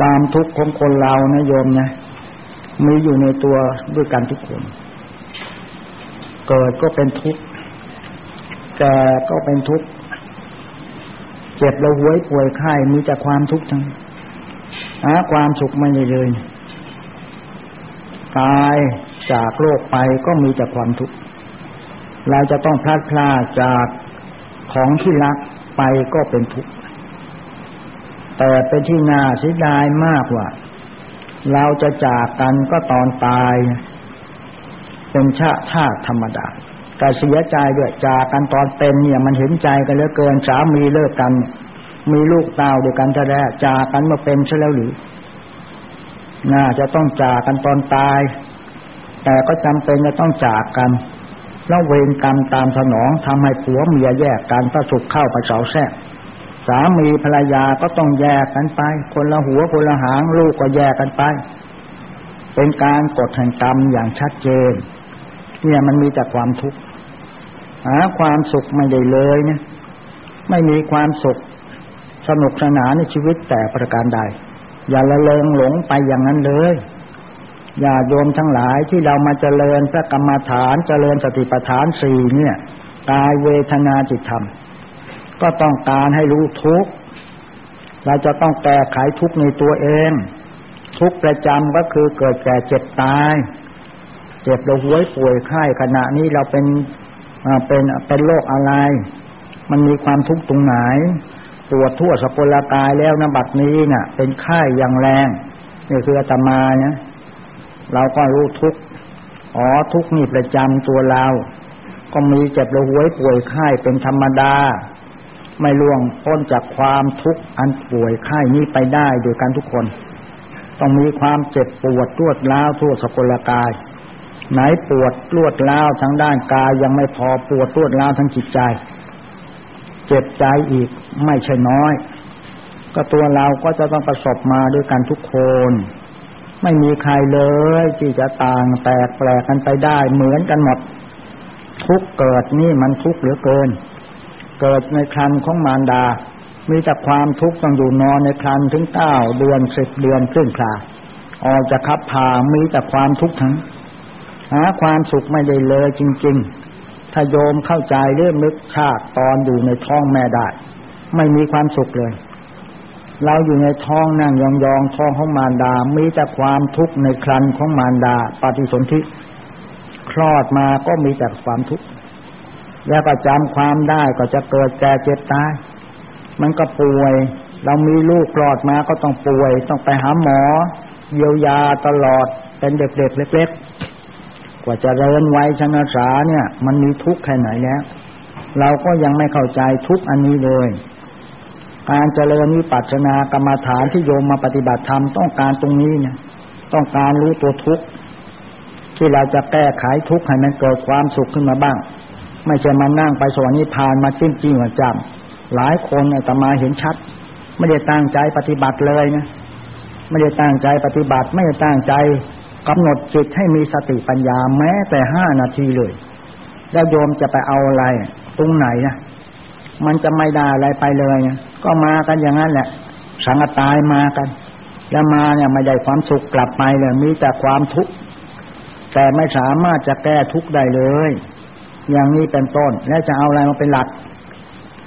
ความทุกข์ของคนเรานะโยมนะมีอยู่ในตัวด้วยกันทุกคน เกิดก็เป็นทุกข์แก่ก็เป็นทุกข์เจ็บแล้วหวยป่วยไข้มีแต่ความทุกข์ทั้งหาความสุขไม่เลยตายจากโลกไปก็มีแต่ความทุกข์เราจะต้องพลาดพลาดจากของที่รักไปก็เป็นทุกข์ แต่เป็นที่น่าเสียดายมากว่า เราจะจากกันก็ตอนตาย เป็นชาชาติธรรมดาแต่เสียใจด้วยจากกันตอนเป็นเนี่ย มันเห็นใจกันเหลือเกินสามีเลิกกัน มีลูกเต้าด้วยกันจะได้จากกันมาเป็นใช่แล้วหรือน่าจะต้องจากกันตอนตาย แต่ก็จำเป็นจะต้องจากกันแล้วเวรกรรมตามสนองทำให้ผัวเมียแยกกันประสุขเข้าประเสาแท้ามีภรรยาก็ต้องแยกกันไป คนละหัวคนละหางลูกก็แยกกันไป เป็นการกดแห่งกรรมอย่างชัดเจน เนี่ยมันมีแต่ความทุกข์หาความสุขไม่ได้เลยเนี่ยไม่มีความสุขสนุกสนานในชีวิตแต่ประการใด อย่าละเลงหลงไปอย่างนั้นเลย อย่าโยมทั้งหลายที่เรามาเจริญพระกรรมฐานเจริญสติปัฏฐานสี่เนี่ยกายเวทนาจิตธรรม ก็ต้องการให้รู้ทุกเราจะต้องแก้ไขทุกในตัวเอง ทุกประจำก็คือเกิดแก่เจ็บตาย เจ็บเราหวยป่วยไข้ขณะนี้เราเป็นเป็นเป็นโรคอะไร มันมีความทุกข์ตรงไหนปวดทั่วสกุลกายแล้วนะบัดนี้เนะ่ะ เป็นไข้อย่างแรงนี่คืออาตมาเนี่ยเราก็รู้ทุกอ๋อทุกนี่ประจำตัวเรา ก็มีเจ็บระหวยป่วยไข้เป็นธรรมดา ไม่ล่วงพ้นจากความทุกข์อันป่วยไข้นี้ไปได้โดยกันทุกคน ต้องมีความเจ็บปวดรวดร้าวทั่วสกุลกาย ไหนปวดรวดร้าวทั้งด้านกายยังไม่พอปวดรวดร้าวทั้งจิตใจ เจ็บใจอีกไม่ใช่น้อย ก็ตัวเราก็จะต้องประสบมาด้วยกันทุกคน ไม่มีใครเลยที่จะต่างแตกแปลกกันไปได้เหมือนกันหมดทุกเกิดนี่มันทุกเหลือเกิน เกิดในครันของมารดา มีแต่ความทุกข์ต้องอยู่นอนในครันถึงเก้าเดือนสิบเดือนครึ่งคราออกจากคับพามีแต่ความทุกข์ทั้งหาความสุขไม่ได้เลยจริง ๆ ถ้าโยมเข้าใจเรื่องนึกชาติตอนอยู่ในท้องแม่ได้ ไม่มีความสุขเลย เราอยู่ในท้องนั่งยองๆท้องของมารดา มีแต่ความทุกข์ในครันของมารดา ปฏิสนธิคลอดมาก็มีแต่ความทุกข์ แล้วก็จำความได้ก็จะเกิดแก่เจ็บตายมันก็ป่วย เรามีลูกคลอดมาก็ต้องป่วย ต้องไปหาหมอ เยียวยาตลอดเป็นเด็กๆเล็กๆ กว่าจะเริญไว้ชนะสาเนี่ย มันมีทุกข์แค่ไหนแล้ว เราก็ยังไม่เข้าใจทุกอันนี้เลยการเจริญวิปัสสนากรรมฐานที่โยมมาปฏิบัติธรรมต้องการตรงนี้เนี่ย ต้องการรู้ตัวทุกข์ที่เราจะแก้ไขทุกข์ให้มันเกิดความสุขขึ้นมาบ้าง ไม่ใช่มานั่งไปสวรรค์นิพพานมาจิ้มจิ้มหัวจำหลายคนเนี่ยแต่มาเห็นชัด ไม่ได้ตั้งใจปฏิบัติเลยนะไม่ได้ตั้งใจปฏิบัติ ไม่ได้ตั้งใจกำหนดจิตให้มีสติปัญญาแม้แต่ห้านาทีเลย แล้วโยมจะไปเอาอะไร ตรงไหนนะมันจะไม่ได้อะไรไปเลยก็มากันอย่างนั้นแหละ สังตายมากัน แล้วมาเนี่ยไม่ได้ความสุขกลับไปเลยมีแต่ความทุกข์แต่ไม่สามารถจะแก้ทุกข์ได้เลย อย่างนี้เป็นต้น แล้วจะเอาอะไรมาเป็นหลัก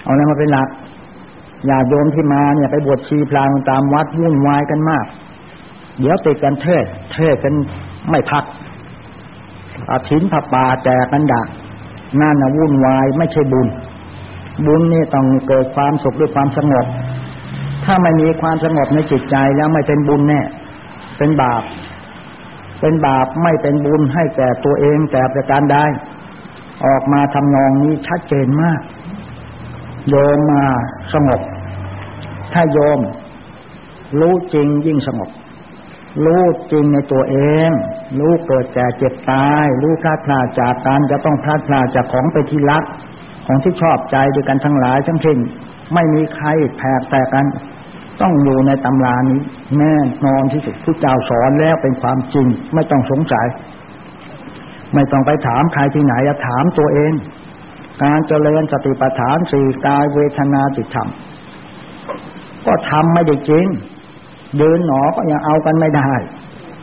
เอาอะไรมาเป็นหลักอย่าโยมที่มาเนี่ยไปบวชชีพรางตามวัดวุ่นวายกันมาก เดี๋ยวติดกันเทศ เทศกันไม่พักอาทินผับป่าแจกกันดักนั่นนะวุ่นวายไม่ใช่บุญ บุญนี่ต้องเกิดความสุขด้วยความสงบ ถ้าไม่มีความสงบในจิตใจแล้วไม่เป็นบุญแน่ เป็นบาป เป็นบาปไม่เป็นบุญให้แก่ตัวเองแต่ประการใด ออกมาทำนองนี้ชัดเจนมาก โยมมาสงบ ถ้าโยม รู้จริงยิ่งสงบ รู้จริงในตัวเอง รู้เกิดแก่เจ็บตาย รู้พลาดพลาดจากการจะต้องพลาดพลาดจากของไปที่รัก ของที่ชอบใจด้วยกันทั้งหลายทั้งสิ้นไม่มีใครแผกแต่กันต้องอยู่ในตำรานี้แน่นอนที่สุดผู้เจ้าสอนแล้วเป็นความจริง ไม่ต้องสงสัย ไม่ต้องไปถามใครที่ไหนถามตัวเอง การเจริญสติปัฏฐานสี่กายเวทนาจิตธรรม ก็ทำไม่ได้จริงเยืนหนอก็ยังเอากันไม่ได้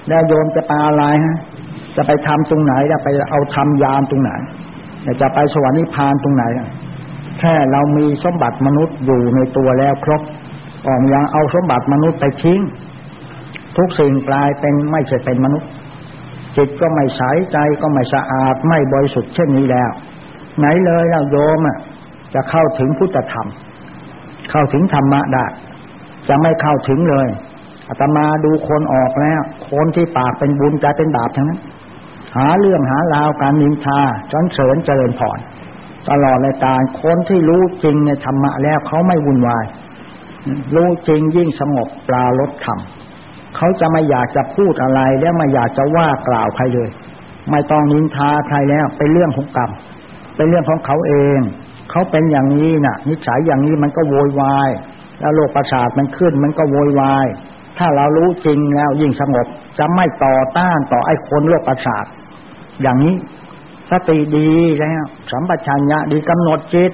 แล้วโยมจะปาอะไรฮะ จะไปทำตรงไหนจะไปเอาทำยามตรงไหนจะไปสวรรค์นิพพานตรงไหนแค่เรามีสมบัติมนุษย์อยู่ในตัวแล้วครบออกยังเอาสมบัติมนุษย์ไปทิ้ง ทุกสิ่งกลายเป็นไม่ใช่เป็นมนุษย์ จิตก็ไม่ใสใจก็ไม่สะอาดไม่บริสุทธิ์เช่นนี้แล้ว ไหนเลยเราโยมอะจะเข้าถึงพุทธธรรม เข้าถึงธรรมะได้จะไม่เข้าถึงเลยอาตมาดูคนออกแล้ว คนที่ปากเป็นบุญใจเป็นบาปทั้งนั้น หาเรื่องหาราวการนินทาจนเสริญเจริญพรตลอดรายการคนที่รู้จริงในธรรมะแล้วเขาไม่วุ่นวาย รู้จริงยิ่งสงบปลาลดธรรม เขาจะไม่อยากจะพูดอะไร แล้วไม่อยากจะว่ากล่าวใครเลย ไม่ต้องนินทาใครแล้ว เป็นเรื่องของกรรมเป็นเรื่องของเขาเอง เขาเป็นอย่างนี้นะ่ะ นิสัยอย่างนี้มันก็โวยวาย แล้วโรคประสาทมันขึ้น มันก็โวยวาย ถ้าเรารู้จริงแล้วยิ่งสงบจะไม่ต่อต้านต่อไอ้คนโรคประสาทอย่างนี้สติดีแล้วสัมปชัญญะดีกำหนดจิต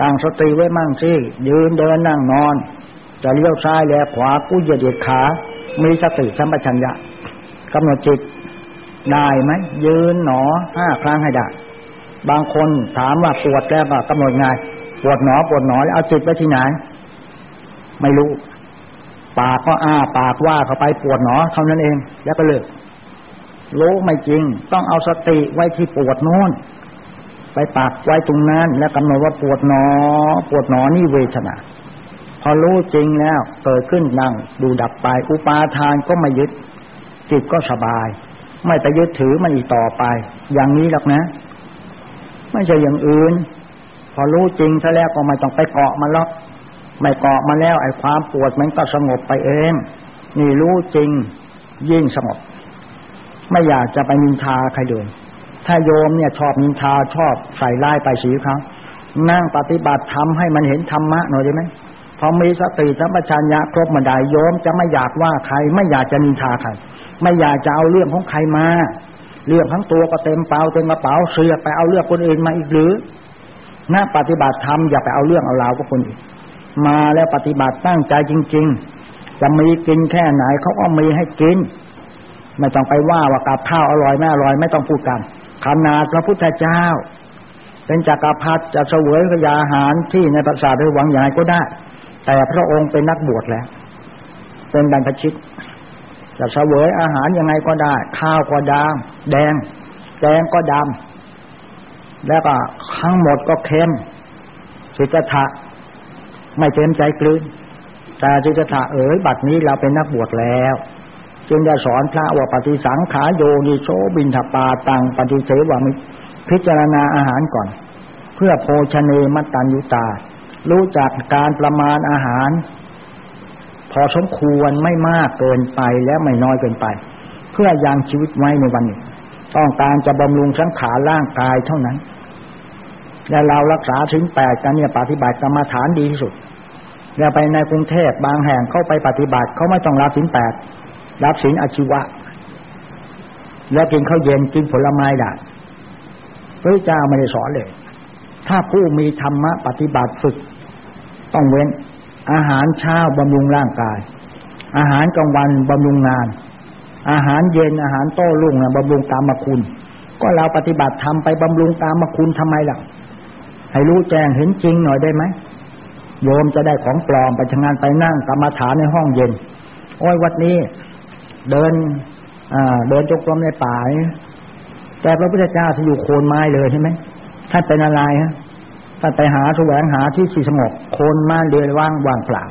ตั้งสติไว้มั่งสิยืนเดินนั่งนอน จะเลี้ยวซ้ายแลขวากู้เหยียดขา มีสติสัมปชัญญะกำหนดจิตได้ไหมยืนหนอห้าครั้งให้ได้ บางคนถามว่าปวดแล้วก็กำหนดไงปวดหนอปวดหนอแล้วเอาจิตไว้ที่ไหน ไม่รู้ ปากก็อ้าปากว่าเข้าไปปวดหนอเท่านั้นเอง แล้วก็เลิกรู้ไม่จริง ต้องเอาสติไว้ที่ปวดโน้นไปปากไว้ตรงนั้น แล้วกำหนดว่าปวดหนอ ปวดหนอนี่เวทนา พอรู้จริงแล้วเกิดขึ้นนั่งดูดับไป อุปาทานก็ไม่ยึด จิตก็สบาย ไม่ไปยึดถือมันอีกต่อไป อย่างนี้หรอกนะ ไม่ใช่อย่างอื่น พอรู้จริงซะแล้วก็ไม่ต้องไปเกาะมันหรอกไม่เกาะมาแล้วไอ้ความปวดมันก็สงบไปเอง นี่รู้จริงยิ่งสงบ ไม่อยากจะไปนินทาใครเดินถ้าโยมเนี่ยชอบนินทาชอบใส่ร้ายไปสีเขานั่งปฏิบัติทำให้มันเห็นธรรมะหน่อยได้ไหม พอมีสติสัมปชัญญะครบมาได้โยมจะไม่อยากว่าใคร ไม่อยากจะนินทาใครไม่อยากจะเอาเรื่องของใครมา เรื่องทั้งตัวก็เต็มเปล่าเต็มกระเป๋าเสือไปเอาเรื่องคนอื่นมาอีกหรือหน้าปฏิบัติธรรมอย่าไปเอาเรื่องเอาราวกับคนอื่นมาแล้วปฏิบัติตั้งใจจริง ๆ จะมีกินแค่ไหนเขาก็มีให้กิน ไม่ต้องไปว่าว่ากับข้าวอร่อยไม่อร่อยไม่ต้องพูดกันขนาดพระพุทธเจ้า เป็นจักรพรรดิจะเสวยขยาอาหารที่ในปราสาทหรือวังใหญ่ก็ได้ แต่พระองค์เป็นนักบวชแล้ว เป็นบรรพชิตจะเสวยอาหารยังไงก็ได้ ข้าวก็ดำแดงแกงก็ดำแล้วก็ทั้งหมดก็เค็มสิจทะไม่เต็มใจกลืนแต่สิจทะเอ๋ยบัดนี้เราเป็นนักบวชแล้วจึงจะสอนพระว่าปฏิสังขาโยนิโชบินทปาตังปฏิเสวามิพิจารณาอาหารก่อน เพื่อโภชเนมัตตัญยุตา รู้จักการประมาณอาหาร พอสมควรไม่มากเกินไปและไม่น้อยเกินไป เพื่อยังชีวิตไว้ในวันหนี้ต้องการจะบำรุงสังขารร่างกายเท่านั้น และเรารักษาถึงแปดกันเนี่ยปฏิบัติกรรมฐานดีที่สุดแล้วไปในกรุงเทพบางแห่งเข้าไปปฏิบัติเขาไม่ต้องรับสินแปดรับสินอาชีวะ แล้วกินข้าวเย็นกินผลไม้ได้พระเจ้าไม่ได้สอนเลย ถ้าผู้มีธรรมะปฏิบัติฝึก ต้องเว้น อาหารเช้าบำรุงร่างกาย อาหารกลางวันบำรุงงาน อาหารเย็นอาหารโต้รุ่งนะบำรุงตามมาคุณ ก็เราปฏิบัติทำไปบำรุงตามมาคุณทำไมล่ะ ให้รู้แจ้งเห็นจริงหน่อยได้ไหมโยมจะได้ของปลอมไปทำงานไปนั่งกรรมฐานในห้องเย็น โอ้ยวัดนี้ เดินเดินจงกรมในป่าแต่พระพุทธเจ้าที่อยู่โคนไม้เลยใช่ไหมท่านเป็นอะไรฮะ ถ้าไปหาแสวงหาที่สีสงบคนมาเดือนว่างว่างเปล่า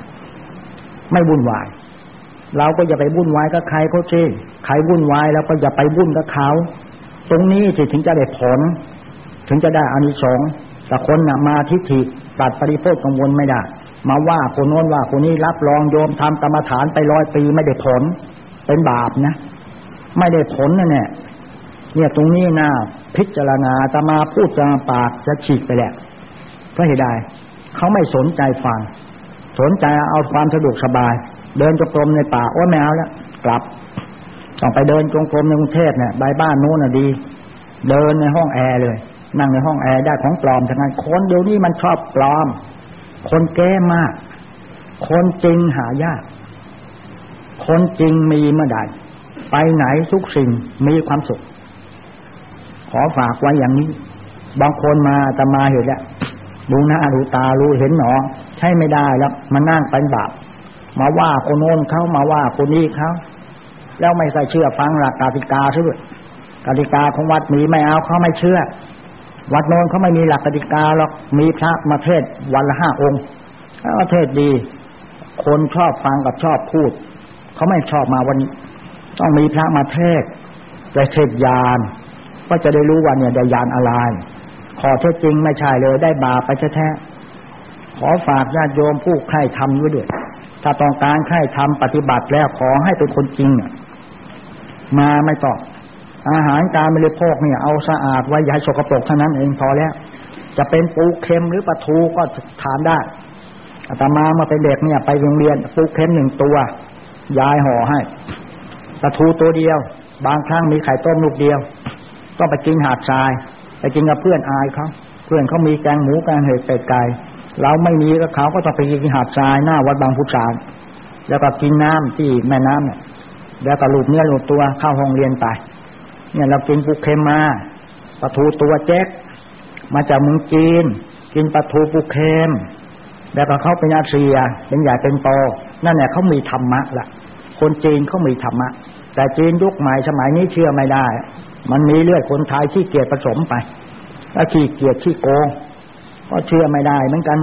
ไม่วุ่นวาย เราก็อย่าไปวุ่นวายกับใครเขาเช่ใครวุ่นวายแล้วก็อย่าไปวุ่นกับเขา ตรงนี้ถึงจะได้ผล ถึงจะได้อานิสงส์แต่คนนะมาทิฏฐิตัดปริโภคกังวลไม่ได้ มาว่าคนโน้นว่าคนนี้รับรองโยมทำกรรมฐานไปร้อยปีไม่ได้ผล เป็นบาปนะ ไม่ได้ผลนะเนี่ยเนี่ยตรงนี้นะพิจารณาจะมาพูดจะมาปากจะฉีกไปแหละ พราะเหตุใดเขาไม่สนใจฟัง สนใจเอาความสะดวกสบาย เดินจงกรมในป่าโอ้แมวแล้วกลับต้องไปเดินจงกรมในกรุงเทพเนี่ยใบบ้านโน้นน่ะดี เดินในห้องแอร์เลย นั่งในห้องแอร์ได้ของปลอมทั้งนั้นคนเดี๋ยวนี้มันชอบปลอม คนแก้มาก คนจริงหายาก คนจริงมีเมื่อใดไปไหนทุกสิ่งมีความสุข ขอฝากไว้อย่างนี้ บางคนมาจะมาเห็นแล้ว ดูหน้าดูตารู้เห็นหนอ ใช่ไม่ได้แล้วมานั่งเป็นบาปมาว่าคนโน้นเขามาว่าคนนี้เขาแล้วไม่ใส่เชื่อฟังหลักกติกาซะด้วยกติกาของวัดมีไม่เอาเขาไม่เชื่อ วัดโน้นเขาไม่มีหลักกติกาหรอกมีพระมาเทศวันละห้าองค์ก็เทศดี คนชอบฟังกับชอบพูด เขาไม่ชอบมาวันนี้ ต้องมีพระมาเทศแต่เทศยานก็จะได้รู้ว่าเนี่ยได้ยานอะไร ขอเท็จจริงไม่ใช่เลยได้บาปไปแท้ขอฝากญาติโยมผู้ใคร่ทำด้วยด้วย ถ้าต้องการใคร่ทำปฏิบัติแล้วขอให้เป็นคนจริงมาไม่ต้องอาหารการบริโภคเนี่ย เอาสะอาดไว้อย่าสกปรกเท่านั้นเองพอแล้ว จะเป็นปูเค็มหรือปลาทูก็ทานได้อาตมามาเป็นเด็กเนี่ย ไปโรงเรียนปูเค็มหนึ่งตัวยายห่อให้ปลาทูตัวเดียว บางครั้งมีไข่ต้มลูกเดียว ก็ไปกินหาดทราย ไปกินกับเพื่อนอายเขาเพื่อนเขามีแกงหมูแกงเห็ดเป็ดไก่เราไม่มีก็เขาก็ต้องไปกินหาดทรายหน้าวัดบางพุทธานแล้วก็กินน้ำที่แม่น้ำเนี่ยแล้วก็ลูบเนื้อลูบตัวเข้าห้องเรียนไป เนี่ยเรากินปูเค็มมาปลาทูตัวแจ๊กมาจากเมืองจีน กินปลาทูปูเค็มแล้วก็เขาเป็นอาเซียเป็นใหญ่เป็นโตนั่นเนี่ยเขามีธรรมะละคนจีนเขามีธรรมะ แต่จีนยุคใหม่สมัยนี้เชื่อไม่ได้ มันมีเลือดคนไทยที่เกียรผสมไปแล้วขี้เกียจขี้โกง ก็เชื่อไม่ได้เหมือนกัน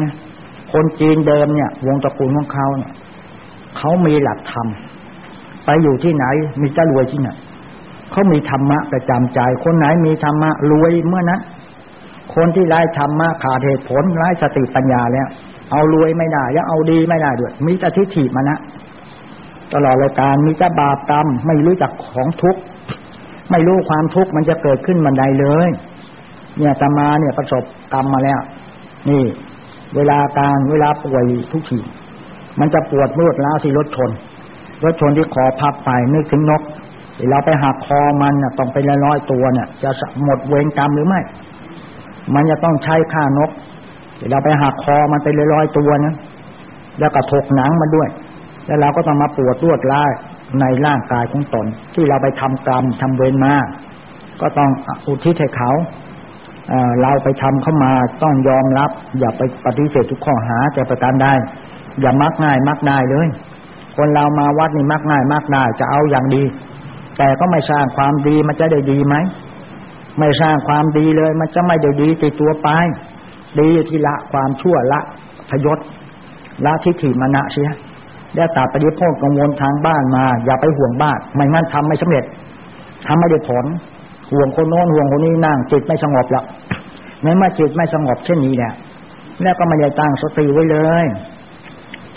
คนจีนเดิมเนี่ย วงตระกูลของเขาเนี่ยเขามีหลักธรรมไปอยู่ที่ไหน มีจะรวยที่ไหนเขามีธรรมะประจำใจ คนไหนมีธรรมะรวยเมื่อนั้นคนที่ไร้ธรรมะขาดเหตุผลไร้สติปัญญาแล้วเอารวยไม่ได้แล้วเอาดีไม่ได้ด้วยมีแต่ทิฏฐิมานะตลอดรายการมีแต่บาปกรรมไม่รู้จักของทุกข์ ไม่รู้ความทุกข์มันจะเกิดขึ้นมันใดเลย เนี่ยตมาเนี่ยประสบกรรมมาแล้ว นี่ เวลาการเวลาป่วยทุกทีมันจะปวดมืดล้าสิรถชนรถชนที่คอพับไปนึกถึงนกเราไปหักคอมันต้องเป็นร้อยตัวเนี่ย จะหมดเวรกรรมหรือไม่ มันจะต้องใช้ค่านกเราไปหักคอมันเป็นร้อยตัวนะแล้วก็ถกหนังมันด้วย แล้วเราก็ต้องมาปวดรวดร้าย ในร่างกายของตน ที่เราไปทำกรรมทำเวรมา ก็ต้องอุทิศให้เขาเราไปทำเข้ามาต้องยอมรับ อย่าไปปฏิเสธทุกข้อหาแต่ประการใดอย่ามักง่ายมักได้เลย คนเรามาวัดนี่มักง่ายมักได้จะเอาอย่างดี แต่ก็ไม่สร้างความดีมันจะได้ดีไหมไม่สร้างความดีเลย มันจะไม่ได้ดีติดตัวไป ดีที่ละความชั่วละพยศละทิฏฐิมณะเสีย แล้ตัดปฏิโภคกังวลทางบ้านมา อย่าไปห่วงบ้านไม่งั้นทำไม่สำเร็จทำไม่ได้ผลห่วงคนโน้นห่วงคนนี้นั่งจิตไม่สงบหรอกในเมื่อจิตไม่สงบเช่นนี้เนี่ยแล้วก็ไม่ได้ตั้งสติไว้เลย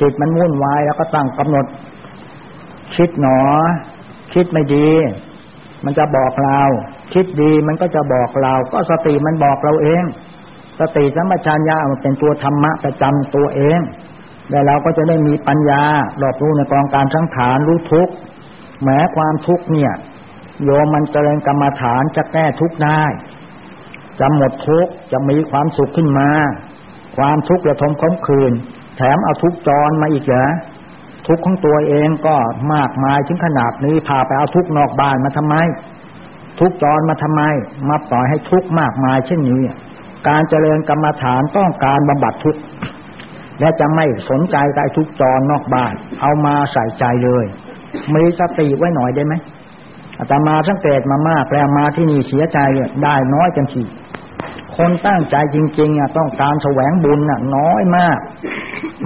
จิตมันวุ่นวายแล้วก็ตั้งกำหนด คิดหนอ คิดไม่ดี มันจะบอกเราคิดดีมันก็จะบอกเรา ก็สติมันบอกเราเอง สติสัมปชัญญะมันเป็นตัวธรรมะประจำตัวเอง แล้วเราก็จะได้มีปัญญารอบรู้ในกองการสังขารรู้ทุกแม้ความทุกเนี่ย โยมมันเจริญกรรมฐานจะแก้ทุกข์ได้จะหมดทุกข์จะมีความสุขขึ้นมา ความทุกข์ระทมขมคืนแถมเอาทุกข์จรมาอีกเหรอทุกข์ของตัวเองก็มากมายถึงขนาดนี้พาไปเอาทุกข์นอกบ้านมาทำไม ทุกข์จรมาทำไม มาปล่อยให้ทุกข์มากมายเช่นนี้ การเจริญกรรมฐานต้องการบำบัดทุกข์ และจะไม่สนใจกับทุกจรนอกบ้าน เอามาใส่ใจเลยมีสติไว้หน่อยได้ไหมอาตมาสังเกตมามากแล้วมาที่นี่เสียใจได้น้อยจังทีคนตั้งใจจริง ๆอะต้องการแสวงบุญอะ น้อยมาก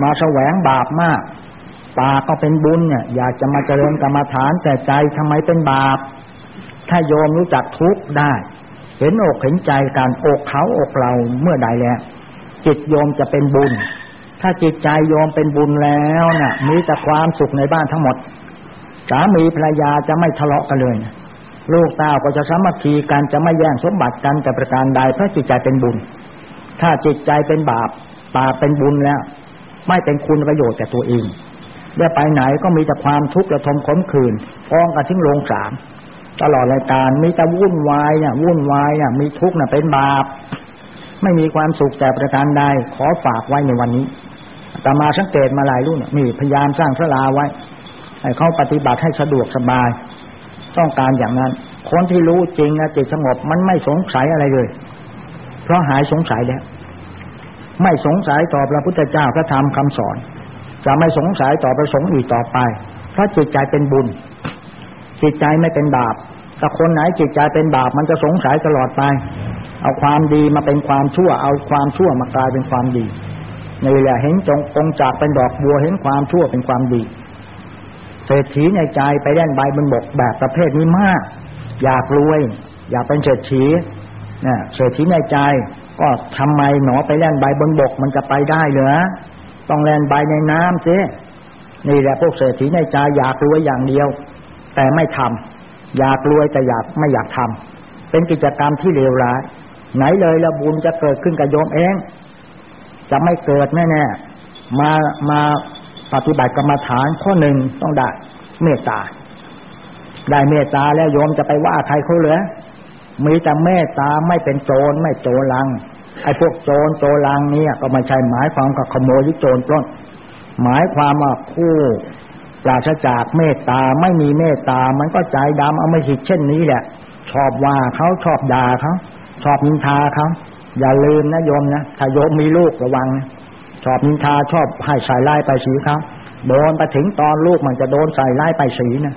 มาแสวงบาปมากปาก็เป็นบุญเนี่ยอยากจะมาเจริญกรรมฐานแต่ใจทำไมเป็นบาป ถ้าโยมรู้จักทุกข์ได้ เห็นอกเห็นใจการอกเขาอกเราเมื่อใดแล้วจิตโยมจะเป็นบุญ ถ้าจิตใจโยมเป็นบุญแล้วน่ะ มีแต่ความสุขในบ้านทั้งหมด สามีภรรยาจะไม่ทะเลาะกันเลยลูกเต้าก็จะสามัคคีกันจะไม่แย่งสมบัติกันแต่ประการใดเพราะจิตใจเป็นบุญ ถ้าจิตใจเป็นบาปบาปเป็นบุญแล้ว ไม่เป็นคุณประโยชน์แก่ตัวเองได้ไปไหนก็มีแต่ความทุกข์ระทมขมขื่นฟ้องกันทิ้งลงสามตลอดรายการมีแต่วุ่นวายเนี่ยวุ่นวายเนี่ยมีทุกข์เนี่ยเป็นบาป ไม่มีความสุขแต่ประการใดขอฝากไว้ในวันนี้แต่มาสังเกตมาหลายรุ่นนี่พยายามสร้างสลาไว้ ให้เขาปฏิบัติให้สะดวกสบาย ต้องการอย่างนั้น คนที่รู้จริงนะจิตสงบมันไม่สงสัยอะไรเลย เพราะหายสงสัยแล้ว ไม่สงสัยต่อพระพุทธเจ้าพระธรรมคำสอน จะไม่สงสัยต่อประสงค์อีกต่อไป เพราะจิตใจเป็นบุญ จิตใจไม่เป็นบาปถ้าคนไหนจิตใจเป็นบาปมันจะสงสัยตลอดไป เอาความดีมาเป็นความชั่ว เอาความชั่วมากลายเป็นความดีนี่แหละเห็นจงองจากเป็นดอกบัวเห็นความชั่วเป็นความดี เศรษฐีในใจไปแล่นใบบนบกแบบประเภทนี้มาก อยากรวย อยากเป็นเศรษฐีนะเศรษฐีในใจก็ทำไมหนอไปแล่นใบบนบกมันจะไปได้เหรอต้องแล่นใบในน้ำสินี่แหละพวกเศรษฐีในใจอยากรวยอย่างเดียว แต่ไม่ทำอยากรวยแต่อยากไม่อยากทำเป็นกิจกรรมที่เลวร้าย ไหนเลยละบุญจะเกิดขึ้นกับโยมเอง จะไม่เกิดแน่ๆมามาปฏิบัติกรรมฐานข้อหนึ่งต้องได้เมตตา ได้เมตตาแล้วโยมจะไปว่าใครเขาเหลือมีแต่เมตตาไม่เป็นโจรไม่โจรลังไอ้พวกโจรโจรลังเนี่ย ก็ไม่ใช่หมายความกับขโมยหรือโจรปล้น หมายความว่าผู้ปราศจากเมตตาไม่มีเมตตา มันก็ใจดำเอาไม่หิดเช่นนี้แหละ ชอบว่าเขาชอบด่าเขา ชอบนินทาเขาอย่าลืมนะโยมนะถ้าโยมมีลูกระวังนะชอบนินทาชอบให้ใส่ไล่ไปสีเขาโดนไปถึงตอนลูกมันจะโดนใส่ไล่ไปสีนะ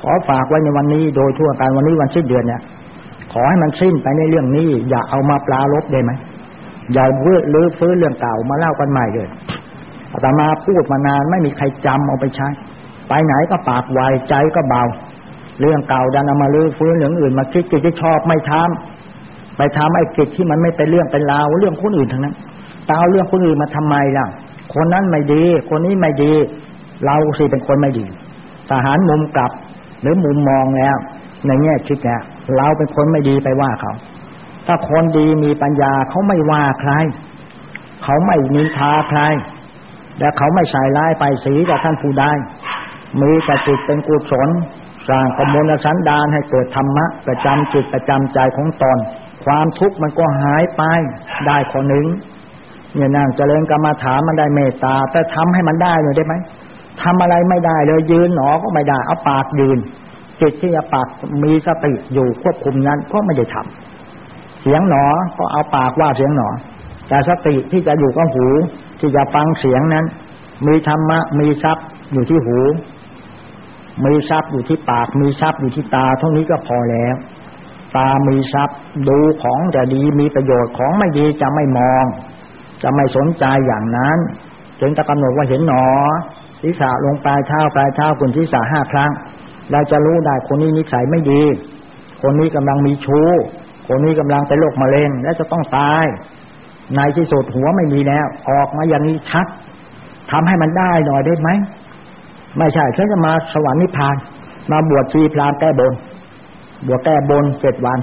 ขอฝากไว้ในวันนี้โดยทั่วการวันนี้วันสิ้นเดือนเนี่ย ขอให้มันสิ้นไปในเรื่องนี้ อย่าเอามาปลาลบได้ไหมอย่าเวื้อลื้อฟื้นเรื่องเก่ามาเล่ากันใหม่เลยอาตมาพูดมานานไม่มีใครจำเอาไปใช้ ไปไหนก็ปากไวใจก็เบา เรื่องเก่าดันเอามาลื้อฟื้นเรื่องอื่นมาคิดกิจที่ชอบไม่ทำ ไปทำไอ้กิจที่มันไม่เป็นเรื่องเป็นราวเรื่องคนอื่นทั้งนั้นตาเอาเรื่องคนอื่นมาทำไมล่ะ คนนั้นไม่ดี คนนี้ไม่ดี เราสิเป็นคนไม่ดี ทหารมุมกลับ หรือมุมมองแล้ว ในแง่คิดเนี่ยเราเป็นคนไม่ดีไปว่าเขา ถ้าคนดีมีปัญญาเขาไม่ว่าใคร เขาไม่นินทาใคร และเขาไม่ใส่ร้ายไปสีกับท่านผู้ใดมีแต่จิตเป็นกุศลสร้างกมลสันดานให้เกิดธรรมะประจำจิตประจำใจของตน ความทุกข์มันก็หายไปได้คนหนึ่งเนี่ยนั่งเจริญกรรมาฐานมันได้เมตตา แต่ทำให้มันได้เลยได้ไหมทำอะไรไม่ได้เลยยืนหนอก็ไม่ได้ เอาปากยืนจิตที่จะปากมีสติอยู่ควบคุมนั้นก็ไม่ได้ทำเสียงหนอก็เอาปากว่าเสียงหนอ แต่สติที่จะอยู่กับหู ที่จะฟังเสียงนั้น มีธรรมะมีทรัพย์อยู่ที่หู มีทรัพย์อยู่ที่ปาก มีทรัพย์อยู่ที่ตาเท่านี้ก็พอแล้ว ตามีทรัพย์ ดูของจะดีมีประโยชน์ของไม่ดีจะไม่มอง จะไม่สนใจอย่างนั้นจึงจะกำหนดว่าเห็นหนอศีรษะลงปลายเท้าปลายเท้าคุณศีรษะห้าครั้ง เราจะรู้ได้คนนี้นิสัยไม่ดี คนนี้กำลังมีชู้ คนนี้กำลังเป็นโรคมะเร็งและจะต้องตาย ในที่สุดหัวไม่มีแล้ว ออกมาอย่างนี้ชัดทำให้มันได้หน่อยได้ไหม ไม่ใช่ฉันจะมาสวรรค์นิพพาน มาบวชชีพรามแก้บน บวชแก้บนเจ็ดวัน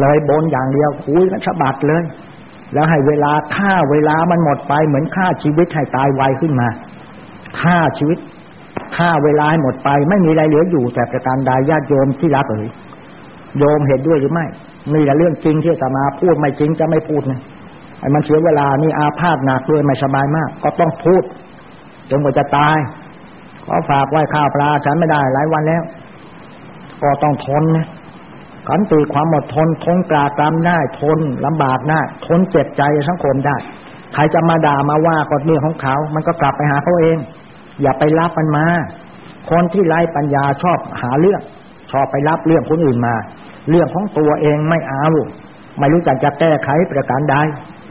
เลยบนอย่างเดียวคุยกันฉบัดเลย แล้วให้เวลาฆ่าเวลามันหมดไป เหมือนฆ่าชีวิตให้ตายไวขึ้นมาฆ่าชีวิตฆ่าเวลาให้หมดไป ไม่มีอะไรเหลืออยู่ แต่ประการใดญาติโยมที่รักเอ่ยโยมเห็นด้วยหรือไม่นี่แหละเรื่องจริงที่จะมาพูดไม่จริงจะไม่พูดนะไอ้มันเสียเวลานี่อาพาธหนักด้วยไม่สบายมาก ก็ต้องพูดจนกว่าจะตายขอฝากไว้ข้าวปลาฉันไม่ได้หลายวันแล้ว ก็ต้องทนนะขันติความอดทนทนกรากรำได้ทนลำบากได้ทนเจ็บใจสังคมได้ ใครจะมาด่ามาว่าก็เรื่องของเขา มันก็กลับไปหาเขาเอง อย่าไปรับมันมา คนที่ไร้ปัญญาชอบหาเรื่อง ชอบไปรับเรื่องคนอื่นมา เรื่องของตัวเองไม่เอาไม่รู้จักจะแก้ไขประการใด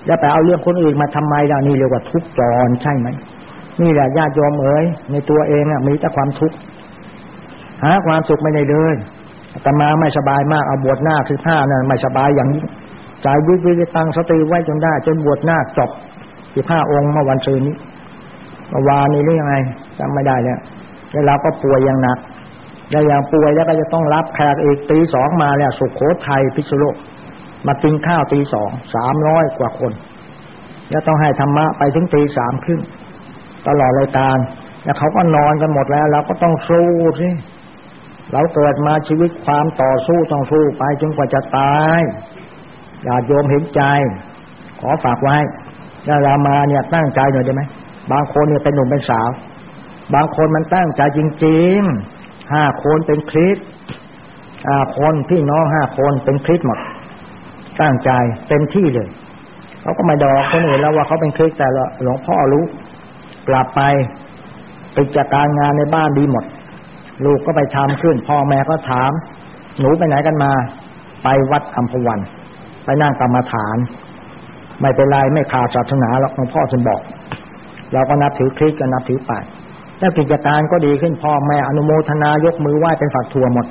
แล้วไปเอาเรื่องคนอื่นมาทำไมล่ะนี่เรียกว่าทุกข์จรใช่ไหมนี่แหละญาติโยมเอ๋ยในตัวเองอะมีแต่ความทุกข์ หาความสุขไม่ได้เลยแตมาไม่สบายมากเอาบวชหน้าคือผ้านั่นไม่สบายอย่างนี้ใจวิวิตังสติไว้จนได้ จนบวชหน้าจบสิบห้าองค์เมื่อวันซืนนี้วานนี้หรือยังไงจำไม่ได้แล้วแล้วเราก็ป่วยอย่างหนักแล้วอย่างป่วยแล้วก็จะต้องรับแขกอีกตีสองมาแล้วสุขโขทัยพิษุโลก มากินข้าวตีสองสามร้อยกว่าคนแล้วต้องให้ธรรมะไปถึงตีสามครึ่งตลอดรายการแล้วเขาก็นอนกันหมดแล้วเราก็ต้องสู้สิ เราเกิดมาชีวิตความต่อสู้ต้องสู้ไปจนกว่าจะตายอย่าโยมเห็นใจ ขอฝากไว้แล้วเรามาเนี่ยตั้งใจหน่อยได้ไหมบางคนเนี่ยเป็นหนุ่มเป็นสาว บางคนมันตั้งใจจริงๆห้าคนเป็นคริสห้าคนพี่น้องห้าคนเป็นคริสหมดตั้งใจเต็มที่เลยเขาก็มาดอกคนอื่นแล้วว่าเขาเป็นคริสแต่หลวงพ่อรู้กลับไปไปจัดการงานในบ้านดีหมด ลูกก็ไปทำขึ้น พ่อแม่ก็ถาม หนูไปไหนกันมา ไปวัดอัมพวัน ไปนั่งกรรมฐาน ไม่เป็นไรไม่ขาดศาสนาหรอกหลวงพ่อจึงบอก เราก็นับถือคริสก็นับถือไปแล้วกิจการก็ดีขึ้นพ่อแม่อนุโมทนายกมือไหว้เป็นฝักถั่วหมด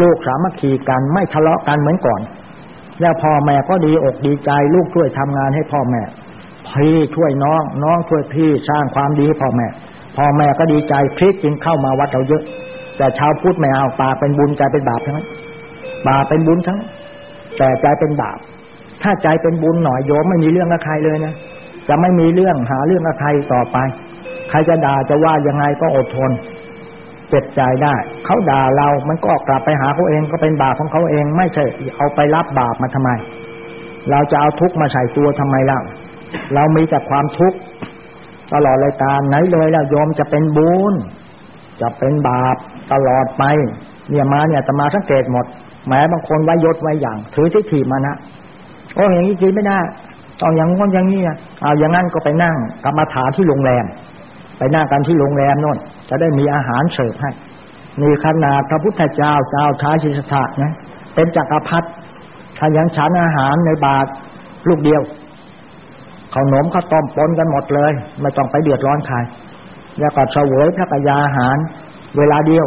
ลูกสามัคคีกันไม่ทะเลาะกันเหมือนก่อน แล้วพ่อแม่ก็ดีอกดีใจ ลูกช่วยทำงานให้พ่อแม่พี่ช่วยน้อง น้องช่วยพี่สร้างความดีให้พ่อแม่ พ่อแม่ก็ดีใจคริสจึงเข้ามาวัดเราเยอะ แต่ชาวพุทธไม่เอาปาเป็นบุญใจเป็นบาปทั้งนั้นบาปเป็นบุญทั้ง แต่ใจเป็นบาป ถ้าใจเป็นบุญหน่อยโยมไม่มีเรื่องกับใครเลยนะจะไม่มีเรื่องหาเรื่องกับใครต่อไป ใครจะด่าจะว่ายังไงก็อดทนเจ็บใจได้ เขาด่าเรามันก็กลับไปหาเขาเองก็เป็นบาปของเขาเอง ไม่ใช่เอาไปรับบาปมาทำไม เราจะเอาทุกข์มาใส่ตัวทำไมล่ะเรามีแต่ความทุกข์ ตลอดรายการไหนเลยแล้วโยมจะเป็นบุญจะเป็นบาปตลอดไป เนี่ยมาเนี่ยจะมาสังเกตหมดแม้บางคนไว้ยศไว้อย่าง ถือที่ถีมานะโอ้อย่างนี้จริงไม่ได้ต้องอย่างง้นอย่างนี้เอาอย่างนั้นก็ไปนั่งกรรมฐานที่โรงแรม ไปนั่งกันที่โรงแรมโน่นจะได้มีอาหารเสิร์ฟให้มีขนาดพระพุทธเจ้าเจ้าท้าชิสถะนะเป็นจักรพรรดิถ้ายังฉันอาหารในบาทลูกเดียว ขานมข้าวต้มปนกันหมดเลย ไม่ต้องไปเดือดร้อนใครแล้วก็เฉวยพระกยาหาร เวลาเดียว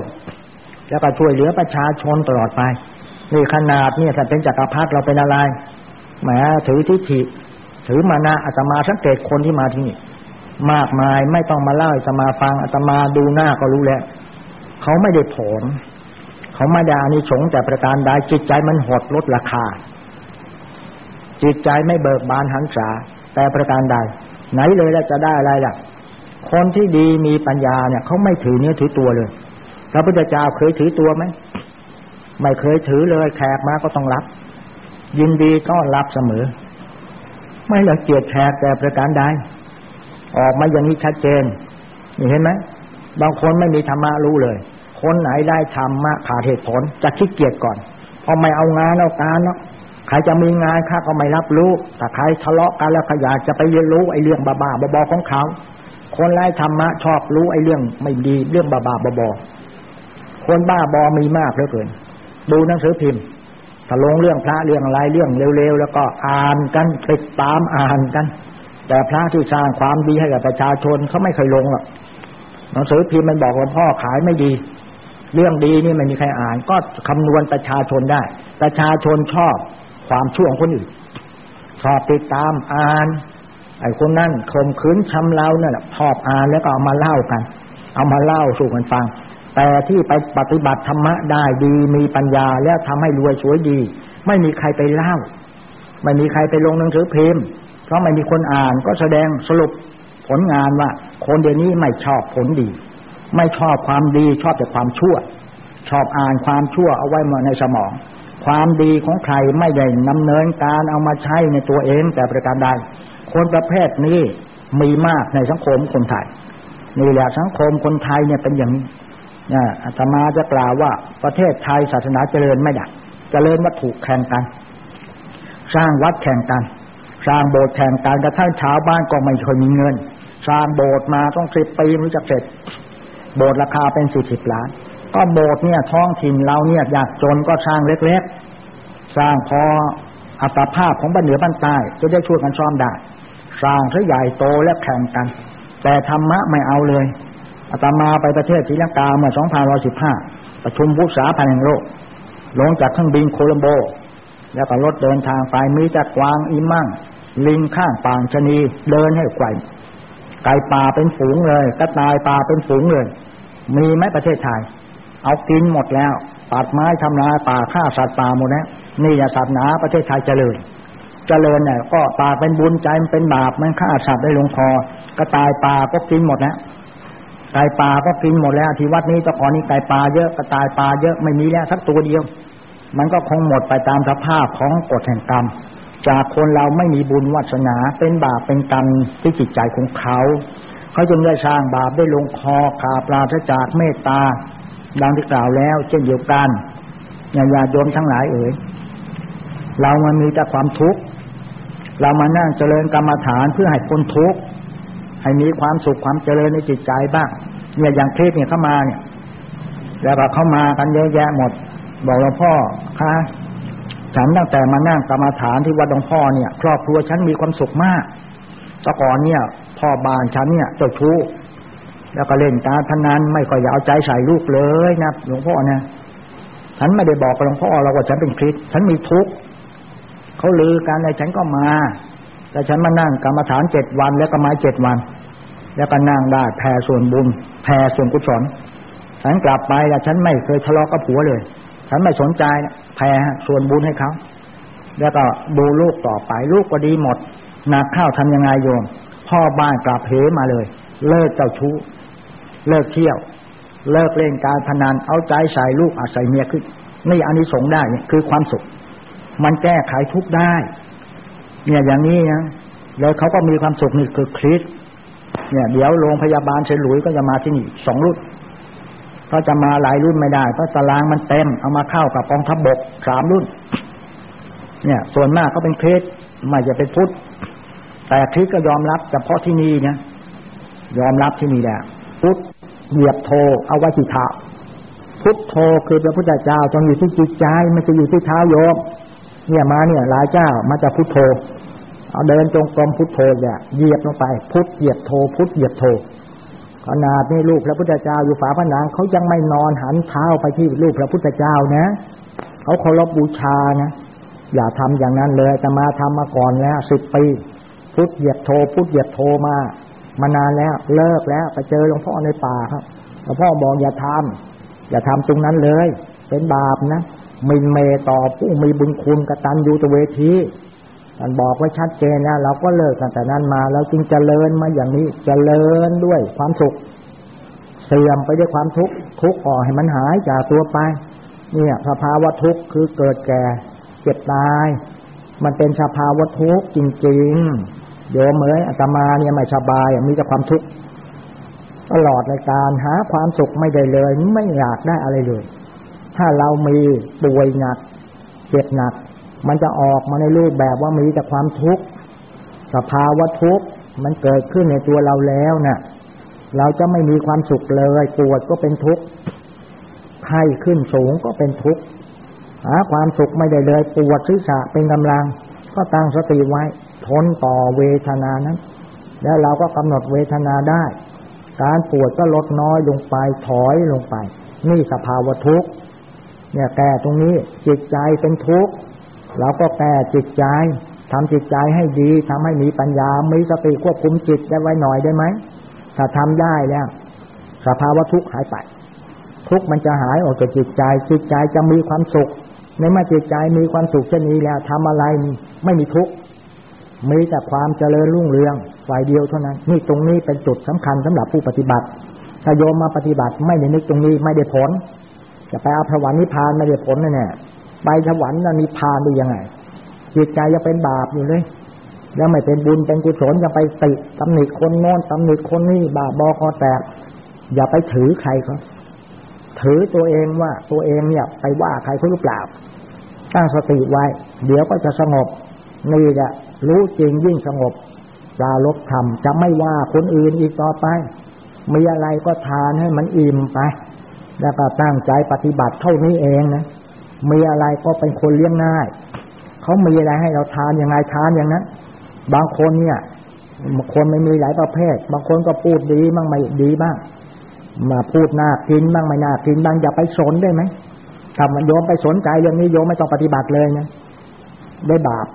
แล้วก็ช่วยเหลือประชาชนตลอดไปนี่ขนาดนี่ถ้าเป็นจักรพรรดิเราเป็นอะไรแหมถือทิฏฐิถือมานะอาตมาสังเกตคนที่มาที่นี่มากมายไม่ต้องมาเล่าอาตมาฟังอาตมาดูหน้าก็รู้แล้วเขาไม่ได้ผล เขาไม่ได้อานิสงส์แต่ประการใดจิตใจมันหดลดราคา จิตใจไม่เบิกบานหันษา แต่ประการใด ไหนเลยแล้วจะได้อะไรล่ะ คนที่ดีมีปัญญาเนี่ยเขาไม่ถือเนื้อถือตัวเลยพระพุทธเจ้าเคยถือตัวไหมไม่เคยถือเลยแขกมาก็ต้องรับ ยินดีก็รับเสมอ ไม่ละเกียดแขกแต่ประการใดออกมาอย่างนี้ชัดเจนนี่เห็นไหมบางคนไม่มีธรรมะรู้เลย คนไหนได้ธรรมะขาดเหตุผลจะขี้เกียจก่อนพอไม่เอางานเอาการเนาะ ใครจะมีงานข้าก็ไม่รับรู้แต่ใครทะเลาะกันแล้วขยากจะไปเรียนรู้ไอ้เรื่องบ้าๆบอๆของเขา คนไร้ธรรมะชอบรู้ไอ้เรื่องไม่ดีเรื่องบ้าๆบอๆคนบ้าบอมีมากเหลือเกิน ดูหนังสือพิมพ์ถ้าลงเรื่องพระเรื่องอะไรเรื่องเร็วๆแล้วก็อ่านกันติดตามอ่านกัน แต่พระที่สร้างความดีให้กับประชาชนเขาไม่เคยลงหรอกหนังสือพิมพ์มันบอกว่าพ่อขายไม่ดี เรื่องดีนี่ไม่มีใครอ่าน ก็คำนวณประชาชนได้ ประชาชนชอบ ความชั่วของคนอื่นชอบติดตามอ่าน ไอ้คนนั่นข่มขืนชำเราเนี่ยชอบอ่านแล้วก็เอามาเล่ากัน เอามาเล่าสู่กันฟัง แต่ที่ไปปฏิบัติธรรมะได้ดีมีปัญญาแล้วทำให้รวยสวยดี ไม่มีใครไปเล่า ไม่มีใครไปลงหนังสือพิมพ์เพราะไม่มีคนอ่านก็แสดงสรุปผลงานว่า คนเดี๋ยวนี้ไม่ชอบผลดี ไม่ชอบความดีชอบแต่ความชั่ว ชอบอ่านความชั่วเอาไว้มาในสมอง ความดีของใครไม่ได้นำเนินการเอามาใช้ในตัวเองแต่ประการใดคนประเภทนี้มีมากในสังคมคนไทยนี่แหละสังคมคนไทยเนี่ยเป็นอย่างนี้อาตมาจะกล่าวว่าประเทศไทยศาสนาเจริญไม่ได้เจริญวัตถุแข่งกัน สร้างวัดแข่งกัน สร้างโบสถ์แข่งกันกระทั่งชาวบ้านก็ไม่เคยมีเงิน สร้างโบสถ์มาต้องสิบปีมันจะเสร็จ โบสถ์ราคาเป็นสิบสิบล้าน ก็โบสถ์เนี่ยท้องถิ่นเราเนี่ยอยากจนก็สร้างเล็กๆ สร้างพออัตภาพของบ้านเหนือบ้านใต้จะได้ช่วยกันซ่อมได้ สร้างซะใหญ่โตและแข่งกัน แต่ธรรมะไม่เอาเลยอาตมาไปประเทศศรีลังกาเมื่อ 2515 ประชุมผู้สาพันธ์แห่งโลก ลงจากเครื่องบินโคลัมโบ แล้วก็รถเดินทางไปมีแต่กวางอีมั่ง ลิงข้างปางชนีเดินให้ไกวไก่ป่าเป็นฝูงเลยกระต่ายป่าเป็นฝูงเลย มีไหมประเทศไทย เอากินหมดแล้วตัดไม้ทำลายป่าฆ่าสัตว์ป่าหมดแล้วนี่อย่าศาสนาประเทศไทยเจริญเจริญเนี่ยก็ป่าเป็นบุญใจมันเป็นบาปมันฆ่าสัตว์ได้ลงคอกระต่ายป่าก็กินหมดแล้วไก่ป่าก็กินหมดแล้วที่วัดนี้ตะกอนี้ไก่ป่าเยอะกระต่ายป่าเยอะไม่มีแล้วสักตัวเดียว มันก็คงหมดไปตามสภาพของกฎแห่งกรรม จากคนเราไม่มีบุญวัสนาเป็นบาปเป็นกรรมที่จิตใจของเขา เขาจึงได้สร้างบาปได้ลงคอขาปลาทจากเมตตา ดังที่กล่าวแล้ว เช่นเดียวกันอย่าญาโยมทั้งหลายเอ๋ยเรามันมีแต่ความทุกข์เรามานั่งเจริญกรรมฐานเพื่อให้พ้นทุกข์ให้มีความสุขความเจริญในจิตใจบ้างเนี่ยอย่างคลิปเนี่ยเข้ามาเนี่ยแล้วก็เข้ามากันเยอะแยะหมด บอกหลวงพ่อคะฉันตั้งแต่มานั่งกรรมฐานที่วัดหลวงพ่อเนี่ย ครอบครัวฉันมีความสุขมากแต่ก่อนเนี่ย พ่อบ้านฉันเนี่ยเจ้าชู้ แล้วก็เล่นการพนันไม่ค่อยอยากเอาใจใส่ลูกเลยนะหลวงพ่อนะฉันไม่ได้บอกหลวงพ่อเราว่าฉันเป็นคริสฉันมีทุกข์เขาลือกันในฉันก็มา แต่ฉันมานั่งกรรมฐานเจ็ดวัน แล้วก็มาเจ็ดวัน แล้วก็นั่งได้แผ่ส่วนบุญแผ่ส่วนกุศลฉันกลับไปแล้วฉันไม่เคยทะเลาะกับผัวเลย ฉันไม่สนใจแผ่ส่วนบุญให้เขาแล้วก็ดูลูกต่อไปลูกก็ดีหมดหนักข้าวทำยังไงโยม พ่อบ้านกลับเพมาเลย เลิกเจ้าชู้ เลิกเที่ยว เลิกเล่นการพนันเอาใจใส่ลูกอาศัยเมียขึ้นนี่อันนี้สงได้เนี่ยคือความสุข มันแก้ไขทุกได้ เนี่ยอย่างนี้นะแล้วเขาก็มีความสุขนี่คือคริสเนี่ย เดี๋ยวโรงพยาบาลเฉลุยก็จะมาที่นี่สองรุ่นก็จะมาหลายรุ่นไม่ได้เพราะตารางมันเต็มเอามาเข้ากับกองทัพบบกสามรุ่น เนี่ย ส่วนมากก็เป็นคริสไม่จะเป็นพุทธแต่คริสก็ยอมรับเฉพาะที่นี่นะยอมรับที่นี่แหละพุทธ เหยียบโทเอาไว้ที่เท้าพุทโธคือพระพุทธเจ้าต้องอยู่ที่จิตใจไม่ใช่อยู่ที่เท้าโยมเนี่ยมาเนี่ยหลายเจ้ามาจากพุทโธ เอาเดินจงกรมพุทโธเนี่ยเหยียบลงไป พุทเหยียบโธพุทเหยียบโธขนาดนี้ลูกพระพุทธเจ้าอยู่ฝาผนังเขายังไม่นอนหันเท้าไปที่ลูกพระพุทธเจ้านะเขาเคารพบูชานะอย่าทำอย่างนั้นเลยจะมาทำมาก่อนแล้วสิบปี พุทเหยียบโธพุทเหยียบโธมา มานานแล้ว เลิกแล้วไปเจอหลวงพ่อในป่าครับหลวงพ่อบอกอย่าทำอย่าทำตรงนั้นเลย เป็นบาปนะมินเมต่อผู้มีบุญคุณกตัญญูตเวทีท่านบอกไว้ชัดเจนนะเราก็เลิกตั้งแต่นั้นมาเราจึงเจริญมาอย่างนี้เจริญด้วยความสุข เสื่อมไปด้วยความทุกข์ทุกข์ออให้มันหายจากตัวไป เนี่ยสภาวะทุกข์คือเกิดแก่ เจ็บตาย มันเป็นสภาวะทุกข์จริง ๆ เดี๋ยวเหมยอาตมาเนี่ยไม่สบายมีแต่ความทุกข์ตลอดในการหาความสุขไม่ได้เลย ไม่อยากได้อะไรเลย ถ้าเรามีป่วยหนักเจ็บหนัก มันจะออกมาในรูปแบบว่ามีแต่ความทุกข์สภาวะทุกข์มันเกิดขึ้นในตัวเราแล้วนะ่ะ เราจะไม่มีความสุขเลยปวดก็เป็นทุกข์ไข้ขึ้นสูงก็เป็นทุกข์หาความสุขไม่ได้เลยปวดศีรษะเป็นกำลัง ก็ตั้งสติไว้ ทนต่อเวทนานั้น แล้วเราก็กำหนดเวทนาได้ การปวดก็ลดน้อยลงไปถอยลงไป นี่สภาวะทุกข์เนี่ยแก้ตรงนี้จิตใจเป็นทุกข์เราก็แก้จิตใจทำจิตใจให้ดีทำให้มีปัญญา มีสติควบคุมจิตได้ไว้หน่อยได้ไหมถ้าทำได้แล้วสภาวะทุกข์หายไป ทุกข์มันจะหายออกจากจิตใจ จิตใจจะมีความสุขในเมื่อจิตใจมีความสุขเช่นนี้แล้วทำอะไรไม่มีทุกข์ มีแต่ความเจริญรุ่งเรืองฝ่ายเดียวเท่านั้น นี่ตรงนี้เป็นจุดสำคัญสำหรับผู้ปฏิบัติถ้าโยมมาปฏิบัติไม่ได้นึกตรงนี้ไม่ได้ผล จะไปเอาสวรรค์นิพพานไม่ได้ผลแน่ไปสวรรค์นิพพานได้ยังไงจิตใจจะเป็นบาปอยู่เลย แล้วไม่เป็นบุญเป็นกุศลจะไปติตำหนิคนโน้นตำหนิคนนี้บาปบอคอแตก อย่าไปถือใครเขาถือตัวเองว่าตัวเองเนี่ย ไปว่าใครเขาหรือเปล่าตั้งสติไว้ เดี๋ยวก็จะสงบนี่แหละ รู้จริงยิ่งสงบปลาลบธรรมจะไม่ว่าคนอื่นอีกต่อไป มีอะไรก็ทานให้มันอิ่มไป แล้วก็ตั้งใจปฏิบัติเท่านี้เองนะ มีอะไรก็เป็นคนเลี้ยงง่าย เขามีอะไรให้เราทานยังไงทานอย่างนั้น บางคนเนี่ยบางคนไม่มีหลายประเภท บางคนก็พูดดีบ้างไม่ดีบ้าง มาพูดน่ากินบ้างไม่น่ากินบ้างอย่าไปสนได้ไหมถ้ามันโยมไปสนใจเรื่องนี้โยมไม่ต้องปฏิบัติเลยนะได้บาป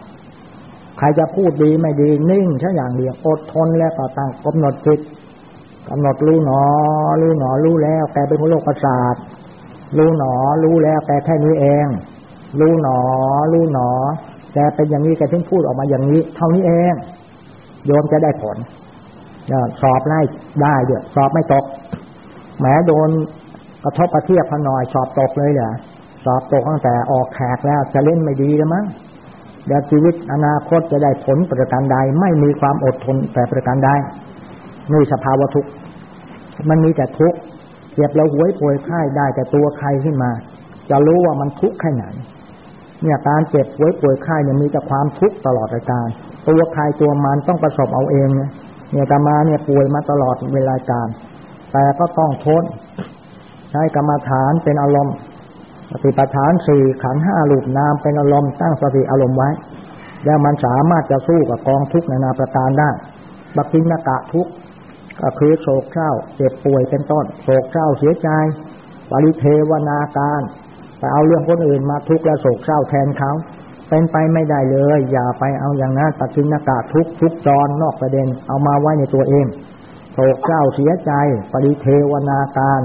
ครจะพูดดีไม่ดีนิ่งแค่อย่างเดียวอดทนแล้วก็ตั้งกำหนดจิตกำหนดรู้หนอ รู้หนอรู้แล้วแกเป็นคนโลกประสาทรู้หนอ รู้แล้วแกแค่นี้เอง รู้หนอ รู้หนอแกเป็นอย่างนี้แกถึงพูดออกมาอย่างนี้ เท่านี้เองโยมจะได้ผลสอบไล่ได้เดี๋ยวสอบไม่ตกแม้โดนกระทบกระเทียบพนอยสอบตกเลยเหรอสอบตกตั้งแต่ออกแขกแล้วจะเล่นไม่ดีแล้วมั้ง เดี๋ยวชีวิตอนาคตจะได้ผลประการใด ไม่มีความอดทนแต่ประการใดนี่สภาวะทุกข์มันมีแต่ทุกข์เจ็บแล้วหวยป่วยไข้ได้แต่ตัวใครขึ้นมา จะรู้ว่ามันทุกข์แค่ไหน เนี่ยการเจ็บหวยป่วยไข้เนี่ยมีแต่ความทุกข์ตลอดรายการ ตัวใครตัวมันต้องประสบเอาเองเนี่ยเนี่ยกรรมาเนี่ยป่วยมาตลอดเวลาการ แต่ก็ต้องทนใช้กรรมฐานเป็นอารมณ์ สติปัฏฐานสี่ขันห้าลูกนามเป็นอารมณ์ตั้งสติอารมณ์ไว้ แล้วมันสามารถจะสู้กับกองทุกข์ในนาประการได้บักินกะทุกข์ก็คือโศกเศร้าเจ็บป่วยเป็นต้นโศกเศร้าเสียใจปริเทวนาการไปเอาเรื่องคนอื่นมาทุกข์และโศกเศร้าแทนเขาเป็นไปไม่ได้เลย อย่าไปเอาอย่างนั้นปัจจินกะทุกทุกจรนอกประเด็นเอามาไว้ในตัวเองโศกเศร้าเสียใจ ปริเทวนาการ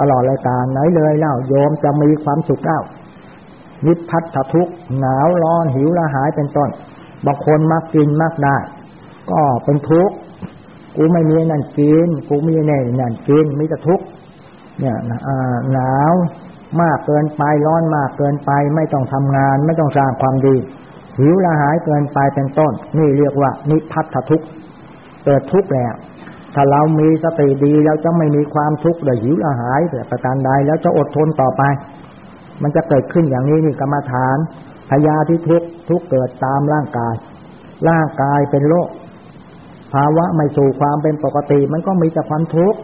ตลอดรายการไหนเลยเล่าโยมจะมีความสุขเล่านิพพัทธทุกหนาวร้อนหิวละหายเป็นต้นบางคนมักกินมักได้ ก็เป็นทุกข์กูไม่มีนั่นกินกูมีแน่นั่นกินมีแต่ทุกข์เนี่ยหนาวมากเกินไปร้อนมากเกินไป ไม่ต้องทำงาน ไม่ต้องสร้างความดี หิวละหายเกินไปเป็นต้น นี่เรียกว่า นิพัทธทุกข์เกิดทุกข์แล้ว ถ้าเรามีสติดีเราจะไม่มีความทุกข์เลยหิวละหายแต่ประการใดแล้วจะอดทนต่อไป มันจะเกิดขึ้นอย่างนี้นี่กรรมฐานพยาที่ทุกทุกเกิดตามร่างกาย ร่างกายเป็นโรคภาวะไม่สู่ความเป็นปกติ มันก็มีแต่ความทุกข์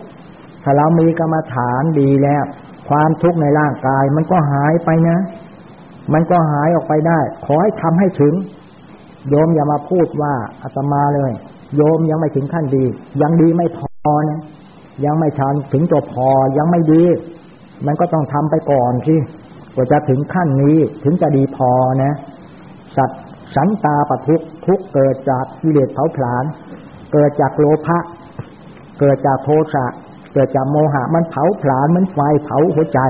ถ้าเรามีกรรมฐานดีแล้ว ความทุกข์ในร่างกาย มันก็หายไปนะ มันก็หายออกไปได้ ขอให้ทำให้ถึงโยมอย่ามาพูดว่าอาตมาเลย โยมยังไม่ถึงขั้นดี ยังดีไม่พอนะยังไม่ทันถึงตัวพอยังไม่ดี มันก็ต้องทำไปก่อนที่กว่าจะถึงขั้นนี้ถึงจะดีพอนะ สัตสันตาปทุกทุกเกิดจากกิเลสเผาผลาญเกิดจากโลภะเกิดจากโทสะเกิดจากโมหะมันเผาผลาญมันไฟเผาหัวใจ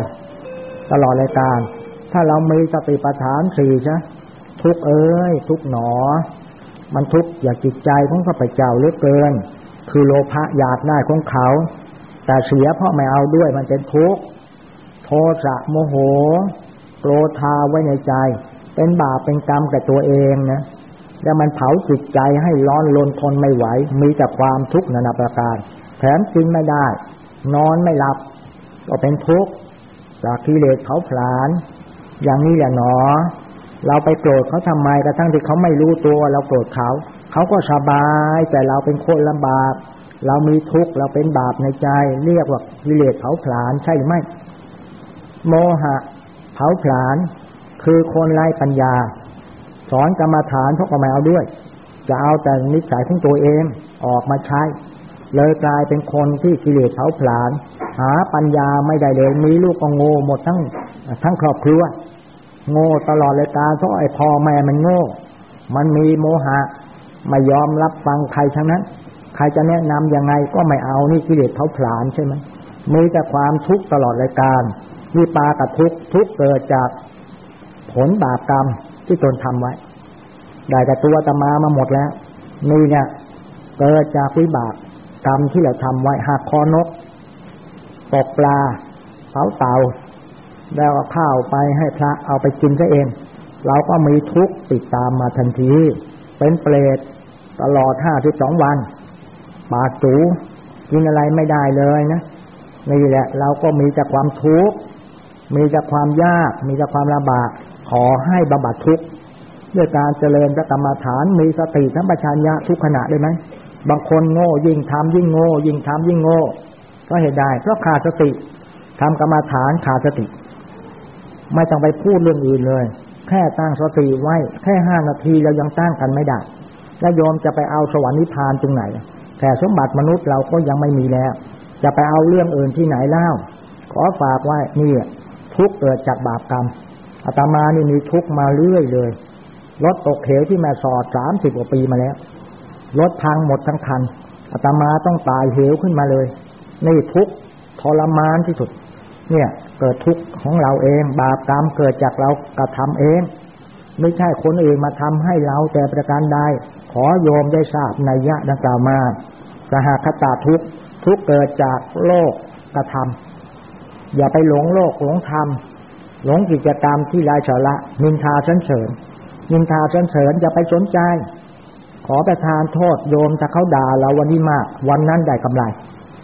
ตลอดรายการ ถ้าเรามีสติปัฏฐานสี่ใช่ทุกเอ้ย ทุกหนอ มันทุกข์อยากจิตใจของข้าพเจ้าเลือเกิน คือโลภะอยากได้ของเขา แต่เสียเพราะไม่เอาด้วยมันเป็นทุกข์โทสะโมโหโกรธาไว้ในใจ เป็นบาปเป็นกรรมกับตัวเองนะแล้วมันเผาจิตใจให้ร้อนลนทนไม่ไหว มีแต่ความทุกข์นานาประการแถมกินไม่ได้ นอนไม่หลับ ก็เป็นทุกข์จากกิเลสเขาผลาญอย่างนี้แหละหนอ เราไปโกรธเขาทำไมกระทั่งที่เขาไม่รู้ตัวเราโกรธเขาเขาก็สบาย แต่เราเป็นคนลำบาก เรามีทุกข์เราเป็นบาปในใจ เรียกว่ากิเลสเผาผลาญใช่ไหมโมหะ เผาผลาญคือคนไร้ปัญญา สอนกรรมฐานพวกก็ไม่เอาด้วย จะเอาแต่นิสัยของตัวเองออกมาใช้เลยกลายเป็นคนที่กิเลสเผาผลาญหาปัญญาไม่ได้เลยมีลูกก็โง่หมดทั้งทั้งครอบครัว โง่ตลอดเลยกาเพราะไอ้พ่อแม่มันโง่ มันมีโมหะไม่ยอมรับฟังใครทั้งนั้น ใครจะแนะนํำยังไงก็ไม่เอานี่กิเลสเผาผลาญใช่ไหมมีแต่ความทุกข์ตลอดรายการมีปากับทุกข์ทุกเกิดจากผลบาปกรรมที่ตนทำไว้ ได้แต่ตัวตมามาหมดแล้ว นี่เนี่ยเกิดจากวิบากกรรมที่เราทำไว้หักคอนกตกปลาเผาเต่า แล้วเอาข้าวไปให้พระเอาไปกินซะเอง เราก็มีทุกข์ติดตามมาทันที เป็นเปรตตลอดห้าที่สองวันปากจูกินอะไรไม่ได้เลยนะนี่แหละ เราก็มีแต่ความทุกข์มีแต่ความยาก มีแต่ความลำบาก ขอให้บำบัดทุกข์ด้วยการเจริญพระกรรมฐานมีสติทั้งปัญญาทุกขณะได้ไหมบางคนโง่ยิ่งทำยิ่งโง่ ยิ่งทำยิ่งโง่ ก็เหตุได้เพราะขาดสติทำกรรมฐานขาดสติ ไม่ต้องไปพูดเรื่องอื่นเลย แค่ตั้งสติไว้ แค่ห้านาทีเรายังตั้งกันไม่ได้ แล้วยอมจะไปเอาสวรรค์นิพพานตรงไหนแต่สมบัติมนุษย์เราก็ยังไม่มีแล้ว จะไปเอาเรื่องอื่นที่ไหนเล่า ขอฝากไว้นี่ทุกเกิดจากบาปกรรมอาตมานี่มีทุกมาเรื่อยเลยรถตกเหวที่แม่สอดสามสิบกว่าปีมาแล้วรถพังหมดทั้งคันอาตมาต้องตายเหวขึ้นมาเลย นี่ทุกทรมานที่สุด เนี่ย เกิดทุกข์ของเราเอง บาปกรรมเกิดจากเรากระทำเอง ไม่ใช่คนอื่นมาทำให้เราแต่ประการใดขอโยมได้ทราบในยะดังกล่าวมาสหคตาทุกทุกเกิดจากโลกกระทำอย่าไปหลงโลกหลงธรรมหลงกิจกรรมที่ไร้สาระนินทาเฉนเฉินนินทาเฉนเฉินอย่าไปสนใจ ขอประทานโทษโยมถ้าเขาด่าเราวันนี้มาก วันนั้นได้กำไร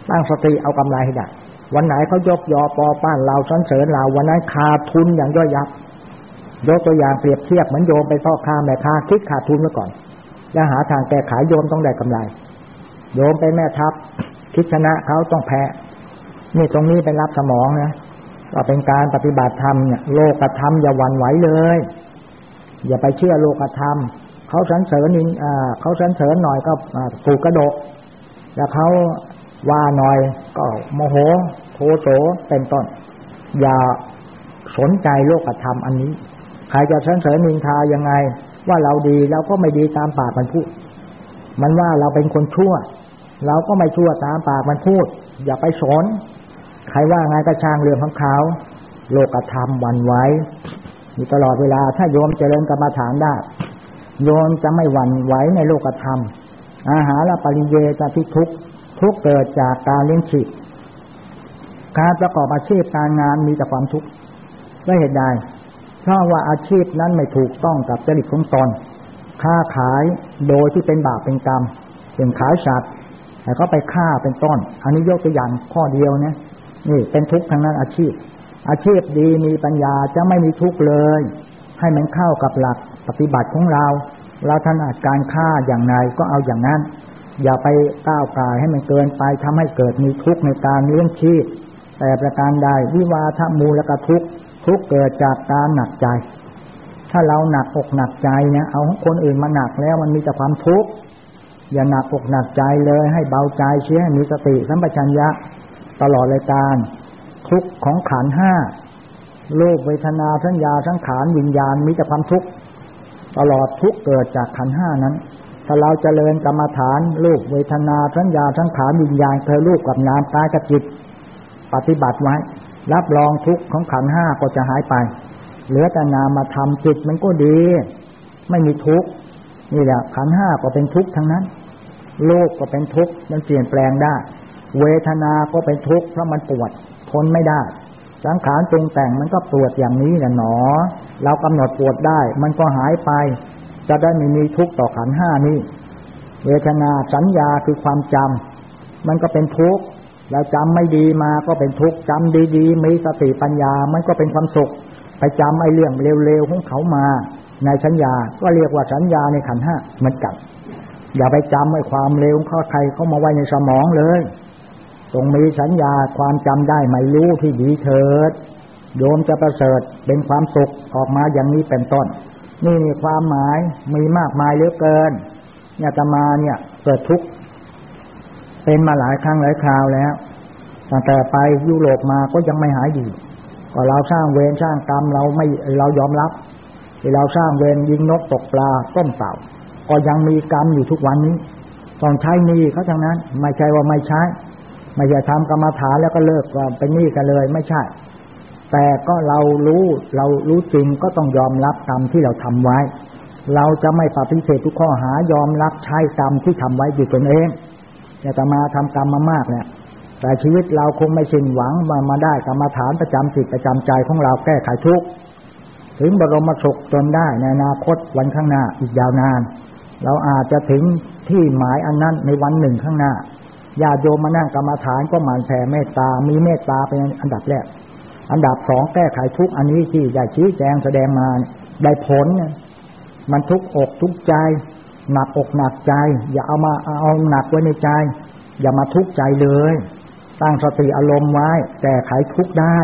ตั้งสติเอากำไรให้ได้ วันไหนเขายกยอปอป้านเราสันเสริญเราวันนั้นขาดทุนอย่างย่อยยับ ยกตัวอย่างเปรียบเทียบเหมือนโยมไปพ่อค้าแม่ค้าคิดขาดทุนไว้ก่อนจะหาทางแก้ไขโยมต้องได้กำไร โยมไปแม่ทัพคิดชนะเขาต้องแพ้นี่ตรงนี้เป็นรับสมองนะก็เป็นการปฏิบัติธรรมเนี่ยโลกธรรมอย่าหวั่นไหวเลย อย่าไปเชื่อโลกธรรมเขาสันเสริญนินเขาสันเสริญหน่อยก็ถูกกระโดกแล้วเขา ว่าหน่อยก็โมโหโทโสเป็นต้น อย่าสนใจโลกธรรมอันนี้ ใครจะสันเสริญนินทายังไง ว่าเราดีเราก็ไม่ดีตามปากมันพูด มันว่าเราเป็นคนชั่ว เราก็ไม่ชั่วตามปากมันพูด อย่าไปสนใครว่าไงก็ช่างเรื่องของเขาโลกธรรมวันไว้อยู่ตลอดเวลาถ้าโยมเจริญกรรมฐานได้โยมจะไม่หวั่นไหวในโลกธรรม อาหารละปริเยจะทิทุก ทุกเกิดจากการเลี้ยงชีพการประกอบอาชีพการงานมีแต่ความทุกข์ได้เหตุใดเพราะว่าอาชีพนั้นไม่ถูกต้องกับจริตของตนค้าขายโดยที่เป็นบาปเป็นกรรมเป็นขายสัตว์แต่ก็ไปฆ่าเป็นต้น อันนี้ยกตัวอย่างข้อเดียวเนี่ยนี่เป็นทุกข์ทางนั้นอาชีพ อาชีพดีมีปัญญาจะไม่มีทุกข์เลย ให้มันเข้ากับหลักปฏิบัติของเรา เราถนัดการฆ่าอย่างไรก็เอาอย่างนั้น อย่าไปก้าวกายให้มันเกินไปทำให้เกิดมีทุกข์ในการเลี้ยงชีพ แต่ประการใดวิวาทมูลกทุกข์ทุกเกิดจากการหนักใจ ถ้าเราหนักอกหนักใจเนี่ยเอาคนอื่นมาหนักแล้วมันมีแต่ความทุกข์อย่าหนักอกหนักใจเลยให้เบาใจเชื่อให้มีสติสัมปชัญญะ ตลอดรายการ ทุกข์ของขันห้าโลกเวทนาสัญญาสังขารวิญญาณมีแต่ความทุกข์ตลอดทุกเกิดจากขันห้านั้น ถ้าเราจเจริญกรรมฐานลูกเวทนาสัญญาสังขารวิญญาณเคยลูกกับนามกายกับจิต ปฏิบัติไว้ รับรองทุกข์ของขันห้าก็จะหายไป เหลือแต่นามมาทำจิตมันก็ดี ไม่มีทุกข์นี่แหละขันห้าก็เป็นทุกข์ทั้งนั้น โลกก็เป็นทุกข์มันเปลี่ยนแปลงได้ เวทนาก็เป็นทุกข์เพราะมันปวดทนไม่ได้สังขารปรุงแต่งมันก็ปวดอย่างนี้แหละหนอ เรากำหนดปวดได้ มันก็หายไป จะได้ไม่มีทุกข์ต่อขันห้านี้ เวทนาสัญญาคือความจำมันก็เป็นทุกข์แล้วจำไม่ดีมาก็เป็นทุกข์จำดีๆมีสติปัญญา มันก็เป็นความสุข ไปจำไอ้เรื่องเร็วๆของเขามา ในสัญญาก็เรียกว่าสัญญาในขันห้าเหมือนกันอย่าไปจำไอ้ความเร็วของเขาใครเขามาไว้ในสมองเลยจงมีสัญญาความจำได้ไม่รู้ที่ดีเถิด โยมจะประเสริฐเป็นความสุขออกมาอย่างนี้เป็นต้น นี่มีความหมายมีมากมายเหลือเกินเนี่ยตมาเนี่ยเกิดทุกข์เป็นมาหลายครั้งหลายคราวแล้วตั้งแต่ไปยุโรปมาก็ยังไม่หายดี ก็เราสร้างเวรสร้างกรรมเราไม่เรายอมรับที่เราสร้างเวรยิงนกตกปลาต้มเต่า ก็ยังมีกรรมอยู่ทุกวันนี้ต้องใช้หนี่เขาทั้งนั้น ไม่ใช่ว่าไม่ใช้ ไม่ใช่ทำกรรมฐานแล้วก็เลิกว่าเป็นนี่กันเลย ไม่ใช่ แต่ก็เรารู้เรารู้จริงก็ต้องยอมรับกรรมที่เราทำไว้ เราจะไม่ปฏิเสธทุกข้อหายอมรับใช้กรรมที่ทำไว้อยู่ตนเองอย่าจะมาทำกรรมมามากเนี่ย แต่ชีวิตเราคงไม่สิ้นหวังมามาได้กรรมฐานประจำจิตประจำใจของเราแก้ไขทุกข์ถึงบรมสุขจนได้ในอนาคตวันข้างหน้าอีกยาวนาน เราอาจจะถึงที่หมายอันนั้นในวันหนึ่งข้างหน้าญาโยมมานั่งกรรมฐานก็หมั่นแผ่เมตตา มีเมตตาเป็นอันดับแรก อันดับสองแก้ไขทุกอันนี้ที่ได้ชี้แจงแสดงมาได้ผล มันทุกอกทุกใจ หนักอกหนักใจ อย่าเอามาเอาหนักไว้ในใจ อย่ามาทุกข์ใจเลย ตั้งสติอารมณ์ไว้ แก้ไขทุกได้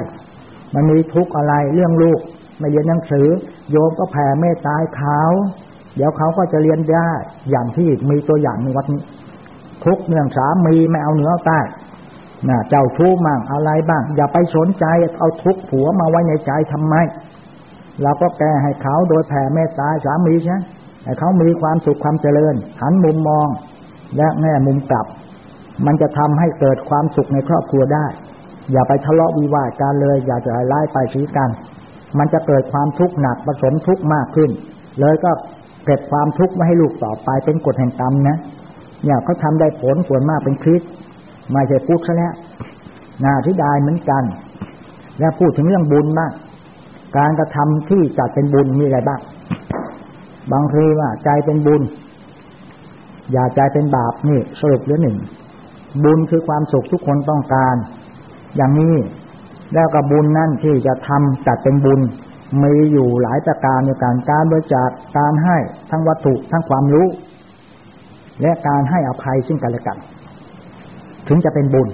มันมีทุกอะไรเรื่องลูก ไม่เรียนหนังสือ โยมก็แผ่เมตตาเขาเดี๋ยวเขาก็จะเรียนได้อย่างที่มีตัวอย่างในวัดนี้ ทุกเนื่องสามีไม่เอาเหนือใต้ นะเจ้าชู้มั่งอะไรบ้าง อย่าไปสนใจเอาทุกผัวมาไว้ในใจทำไมเราก็แก้ให้เขาโดยแผ่เมตตาสามีใช่ให้เขามีความสุขความเจริญ หันมุมมอง และแง่มุมกลับ มันจะทำให้เกิดความสุขในครอบครัวได้ อย่าไปทะเลาะวิวาทกันเลย อย่าจะไล่ไปชีกัน มันจะเกิดความทุกข์หนักผสมทุกข์มากขึ้น เลยก็เก็บความทุกข์ไว้ให้ลูกต่อไปเป็นกฎแห่งกรรมนะเนี่ยเขาทำได้ผลส่วนมากเป็นคริส ไม่ใช่พูดซะแล้วนาที่ได้เหมือนกัน แล้วพูดถึงเรื่องบุญบ้างการกระทำที่จัดเป็นบุญมีอะไรบ้างบางทีว่าใจเป็นบุญ อย่าใจเป็นบาปนี่สรุปเรื่องหนึ่งบุญคือความสุขทุกคนต้องการ อย่างนี้แล้วก็บุญนั่นที่จะทำจัดเป็นบุญมีอยู่หลายประการในการการบริจาคการให้ทั้งวัตถุทั้งความรู้ และการให้อภัยซึ่งกันและกัน ถึงจะเป็นบุญ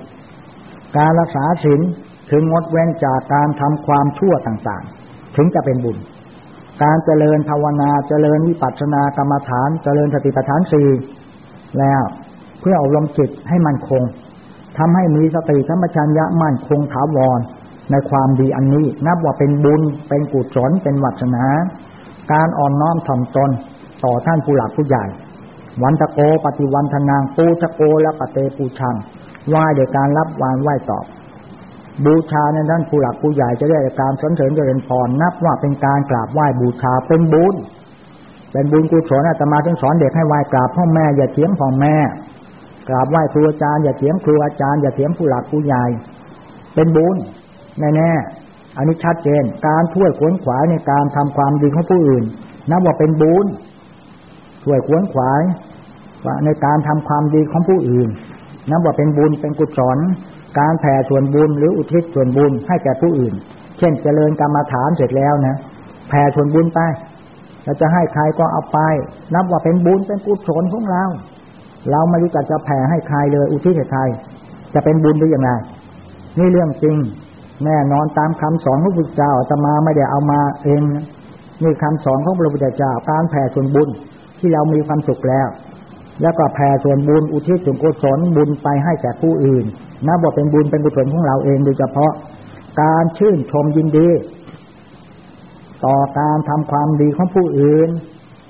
การรักษาศีลถึงงดเว้นจากการทำความชั่วต่างๆ ถึงจะเป็นบุญ การเจริญภาวนาเจริญวิปัสสนากรรมฐาน เจริญสติปัฏฐานสี่แล้วเพื่ออบรมจิตให้มันคงทำให้มีสติธรรมชัญญะมั่นคงถาวรในความดีอันนี้ นับว่าเป็นบุญเป็นกุศลเป็นวัฒนา การอ่อนน้อมถ่อมตนต่อท่านผู้หลักผู้ใหญ่ วันตะโกปฏิวันทนางปูตะโกและปเตปูชังไหว้โดยการรับวานไหว้ตอบ บูชาในท่านผู้หลักผู้ใหญ่จะได้การสนเสริญเจริญพรนับว่าเป็นการกราบไหว้บูชาเป็นบุญเป็นบุญกุศลอาตมาถึงสอนเด็กให้ไหว้กราบพ่อแม่อย่าเถียงพ่อแม่กราบไหว้ครูอาจารย์อย่าเถียงครูอาจารย์อย่าเถียงผู้หลักผู้ใหญ่ เป็นบุญแน่ๆอันนี้ชัดเจน การช่วยขวนขวายในการทำความดีของผู้อื่นนับว่าเป็นบุญ ช่วยขวนขวายว่าในการทำความดีของผู้อื่นนับว่าเป็นบุญเป็นกุศลการแผ่ส่วนบุญหรืออุทิศส่วนบุญให้แก่ผู้อื่น เช่นเจริญกรรมฐานเสร็จแล้วนะแผ่ส่วนบุญไปเราจะให้ใครก็เอาไป นับว่าเป็นบุญเป็นกุศลของเรา เราไม่รู้จักจะแผ่ให้ใครเลย อุทิศให้ใครจะเป็นบุญได้ยังไงนี่เรื่องจริง แน่นอนตามคำสอนของพระพุทธเจ้าจะมาไม่ได้เอามาเองนี่คำสอนของพระพุทธเจ้าการแผ่ส่วนบุญ ที่เรามีความสุขแล้ว แล้วก็แผ่ส่วนบุญอุทิศส่วนกุศลบุญไปให้แก่ผู้อื่นนับว่าเป็นบุญเป็นกุศลของเราเองโดยเฉพาะ การชื่นชมยินดี ต่อการทำความดีของผู้อื่น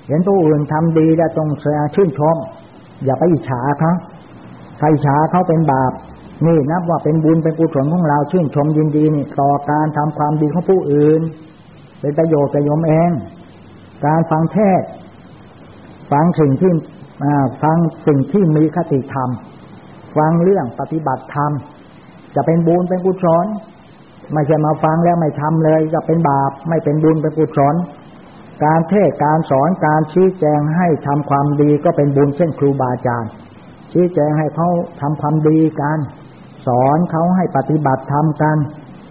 เห็นผู้อื่นทำดีแล้วต้องแสดงชื่นชม อย่าไปอิจฉาเขาใครอิจฉาเขาเป็นบาปนี่นับว่าเป็นบุญเป็นกุศลของเราชื่นชมยินดีนี่ต่อการทำความดีของผู้อื่น เป็นประโยชน์แก่โยมเอง การฟังเทศ ฟังสิ่งที่ฟังสิ่งที่มีคติธรรม ฟังเรื่องปฏิบัติธรรม จะเป็นบุญเป็นกุศลไม่ใช่มาฟังแล้วไม่ทำเลย จะเป็นบาปไม่เป็นบุญเป็นกุศลการเทศการสอนการชี้แจงให้ทำความดีก็เป็นบุญเช่นครูบาอาจารย์ ชี้แจงให้เขาทำความดีกันสอนเขาให้ปฏิบัติทำกัน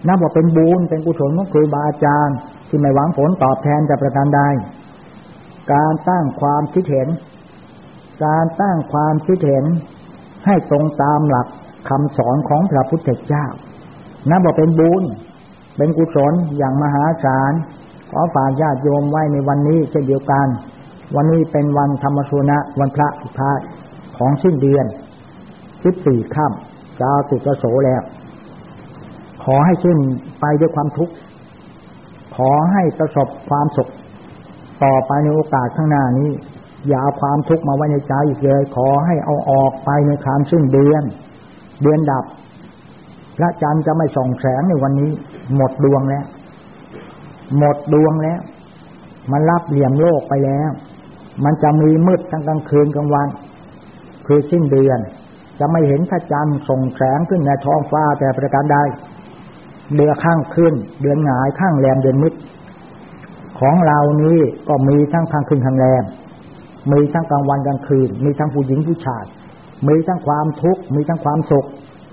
นับว่าเป็นบุญเป็นกุศลของครูบาอาจารย์ ที่ไม่หวังผลตอบแทนจากประการใด การตั้งความคิดเห็น การตั้งความคิดเห็น ให้ตรงตามหลักคำสอนของพระพุทธเจ้านับว่าเป็นบุญเป็นกุศลอย่างมหาศาลขอฝากญาติโยมไว้ในวันนี้เช่นเดียวกัน วันนี้เป็นวันธรรมสุนะวันพระสุดท้าของสิ้นเดือนสิบสี่ค่ำจาตุกโสแล้ว ขอให้ขึ้นไปด้วยความทุกข์ ขอให้ประสบความสุข ต่อไปในโอกาสข้างหน้านี้ อย่าเอาความทุกข์มาไว้ในใจอีกเลย ขอให้เอาออกไปในคามซึ่งเดือน เดือนดับ พระจันทร์จะไม่ส่องแสงในวันนี้ หมดดวงแล้ว หมดดวงแล้ว มันรับเหลี่ยมโลกไปแล้ว มันจะมีมืดทั้งกลางคืนกลางวัน คือสิ้นเดือน จะไม่เห็นพระจันทร์ส่งแสงขึ้นในท้องฟ้าแต่ประการใดเดือข้างขึ้น เดือนหงายข้างแรมเดือนมืด ของเรานี้ก็มีทั้งข้างขึ้นข้างแรมมีทั้งกลางวันกลางคืน มีทั้งผู้หญิงผู้ชาย มีทั้งความทุกข์ มีทั้งความสุข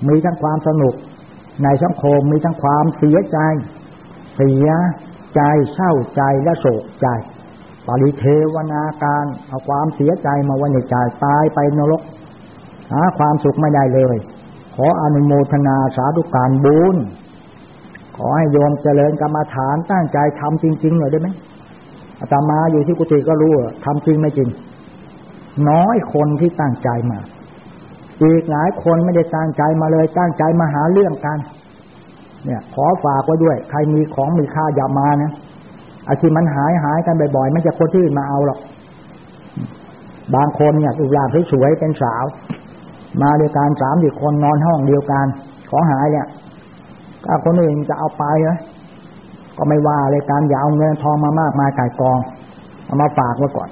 มีทั้งความสนุก ในสังคมมีทั้งความเสียใจ เสียใจเศร้าใจและโศกใจปริเทวนาการเอาความเสียใจมาไว้ในใจตายไปนรก หาความสุขไม่ได้เลย ขออนุโมทนาสาธุการบุญ ขอให้โยมเจริญกรรมฐานตั้งใจทำจริง ๆ หน่อยได้ไหมอาตมาอยู่ที่กุฏิก็รู้ทำจริงไม่จริง น้อยคนที่ตั้งใจมา อีกหลายคนไม่ได้ตั้งใจมาเลย ตั้งใจมาหาเรื่องกัน เนี่ย ขอฝากไว้ด้วย ใครมีของมีค่าอย่ามานะอาชีพมันหายหายกันบ่อยๆไม่จะคนที่มาเอาหรอก บางคนเนี่ยอุลาสวยๆเป็นสาว มาด้วยการสามสี่คนนอนห้องเดียวกัน ของหายเนี่ย ถ้าคนอื่นจะเอาไปเหรอก็ไม่ว่าเลยการอย่าเอาเงินทองมามากมายกายกอง เอามาฝากไว้ก่อน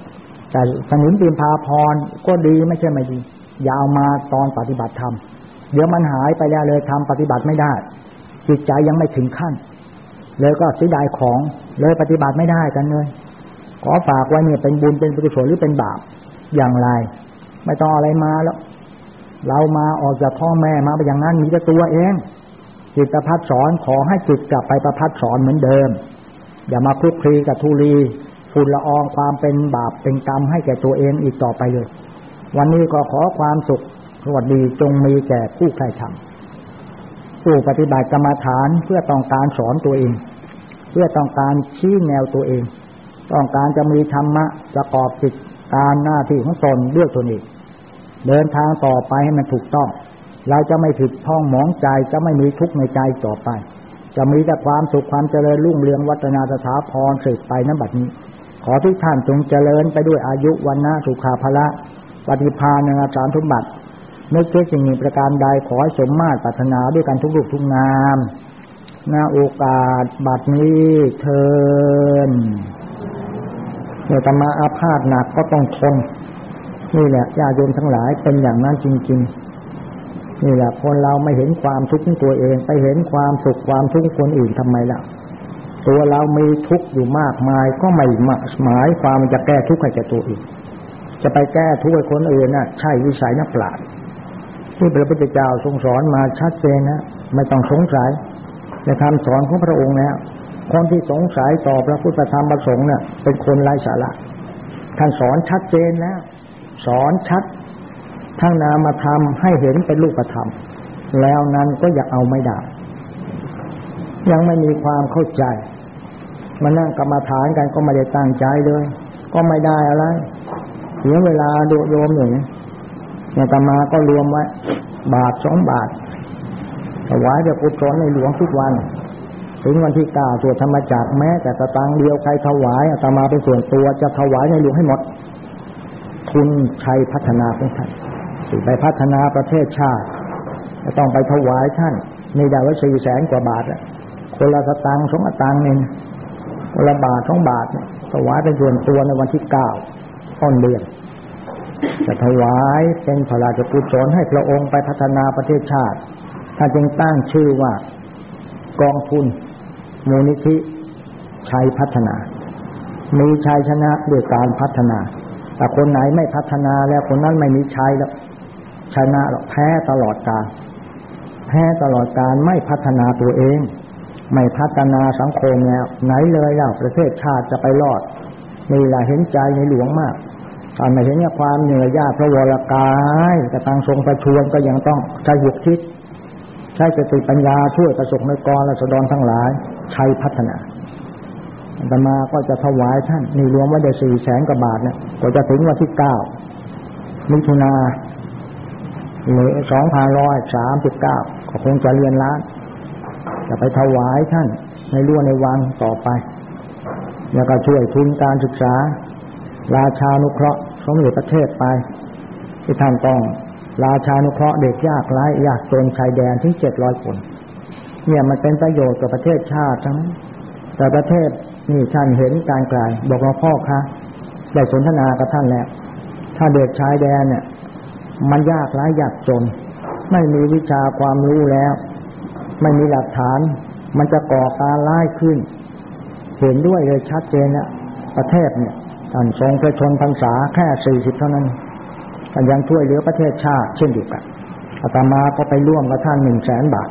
แต่สนุนปีนพาพรก็ดีไม่ใช่ไม่ดี อย่าเอามาตอนปฏิบัติธรรมเดี๋ยวมันหายไปแล้วเลยทำปฏิบัติไม่ได้ จิตใจยังไม่ถึงขั้น เลยก็เสียดายของเลยปฏิบัติไม่ได้กันเลยขอฝากไว้เนี่ยเป็นบุญเป็นกุศลหรือเป็นบาปอย่างไร ไม่ต้องอะไรมาแล้ว เรามาออกจากท้องแม่มาไปอย่างนั้นมีแต่ตัวเอง จิตประพัดสอนขอให้จิตกลับไปประพัดสอนเหมือนเดิม อย่ามาคลุกคลีกับทุลีฝุ่นละอองความเป็นบาปเป็นกรรมให้แก่ตัวเองอีกต่อไปเลย วันนี้ก็ขอความสุขสวัสดีจงมีแก่ผู้ใครทำผู้ปฏิบัติกรรมฐานเพื่อต้องการสอนตัวเอง เพื่อต้องการชี้แนวตัวเอง ต้องการจะมีธรรมะประกอบจิตการหน้าที่ของตนด้วยตนเองเดินทางต่อไปให้มันถูกต้อง เราจะไม่ผิดท่องหมองใจจะไม่มีทุกข์ในใจต่อไป จะมีแต่ความสุขความเจริญรุ่งเรืองวัฒนาสถาพรสืบไปนั้นบัดนี้ ขอทุกท่านจงเจริญไปด้วยอายุวันนะสุขาภละปฏิภาณนาสารทุบัตินึกคิดสิ่งนี้ประการใดขอให้สมมาตรปรารถนาด้วยกันทุกรูปทุกนามหน้าโอกาสบัดนี้เทินเมื่อตมาอาพาธหนักก็ต้องทนนี่แหละญาโยมทั้งหลายเป็นอย่างนั้นจริง ๆ นี่แหละคนเราไม่เห็นความทุกข์ของตัวเอง ไปเห็นความสุขความทุกข์คนอื่นทำไมล่ะ ตัวเรามีทุกข์อยู่มากมายก็ไม่หมายความจะแก้ทุกข์ให้แก่ตัวเองจะไปแก้ทุกข์ให้คนอื่นน่ะ ใช่วิสัยนักปราชญ์ที่พระพุทธเจ้าทรงสอนมาชัดเจนนะไม่ต้องสงสัยในคำสอนของพระองค์แล้วคนที่สงสัยต่อพระพุทธธรรมประสงค์เนี่ยเป็นคนไร้สาระท่านสอนชัดเจนแล้วสอนชัด ทั้งนามธรรมให้เห็นเป็นรูปธรรม แล้วนั้นก็อยาเอาไม่ได้ยังไม่มีความเข้าใจมานั่งกรรมาฐานกันก็ไม่ได้ตั้งใจเลย ก็ไม่ได้อะไรเสียเวลาดูโยมอย่างเนี่ยกรรมาก็รวมไว้บาทสองบาทถวายเดี๋ยวกุศลในหลวงทุกวัน ถึงวันที่เก้าสวดธรรมจักแม้แต่สตางค์เดียวใครถวายอาตมาเป็นส่วนตัวจะถวายในหลวงให้หมดทุนชัยพัฒนาของท่าน ไปพัฒนาประเทศชาติจะต้องไปถวายท่านมีได้ว่าสี่แสนกว่าบาทคนละสตางค์สองสตางค์เองคนละบาทสองบาทถวายเป็นส่วนตัวในวันที่เก้าต้นเดือนจะถวายเป็นพระราชกุศลให้พระองค์ไปพัฒนาประเทศชาติท่านจึงตั้งชื่อว่ากองทุนมูลนิธิชัยพัฒนา มีชัยชนะด้วยการพัฒนา แต่คนไหนไม่พัฒนาแล้วคนนั้นไม่มีชัยแล้ว ชนะหรอกแพ้ตลอดกาลแพ้ตลอดการไม่พัฒนาตัวเอง ไม่พัฒนาสังคมแล้วไหนเลยแล้วประเทศชาติจะไปรอดนี่แหละเห็นใจในหลวงมากตอนไม่เห็นความเหนื่อยยากพระวรกายกระตังทรงประชวนก็ยังต้องใช้หุกคิด ใช้สติปัญญาช่วยประสบในกรและสดรทั้งหลาย ใช้พัฒนาธรรมาก็จะถวายท่านนี่รวมไว้ได้สี่แสนกว่าบาทเนี่ยก็จะถึงวันที่เก้ามิถุนา หรือสองพันร้อยสามสิบเก้าก็คงจะเรียนล้านจะไปถวายท่านในรั้วในวังต่อไป แล้วก็ช่วยทุนการศึกษา ราชานุเคราะห์สมเด็จประเทศไป ที่ท่านต้องราชานุเคราะห์เด็กยากไร้ยากจนชายแดนถึงเจ็ดร้อยคน เนี่ยมันเป็นประโยชน์กับประเทศชาติทั้ง แต่ประเทศนี่ท่านเห็นการไกลบอกว่าพ่อคะได้สนทนากับท่านแล้ว ถ้าเด็กชายแดนเนี่ย มันยากร้ายยากจน ไม่มีวิชาความรู้แล้ว ไม่มีหลักฐาน มันจะก่อการร้ายขึ้น เห็นด้วยเลยชัดเจนนี่ยประเทศเนี่ยท่านทรงพระชนพรรษาแค่สี่สิบเท่านั้นท่านยังช่วยเหลือประเทศชาติเช่นเดียวกันอาตมาก็ไปร่วมกับท่านหนึ่งแสนบาท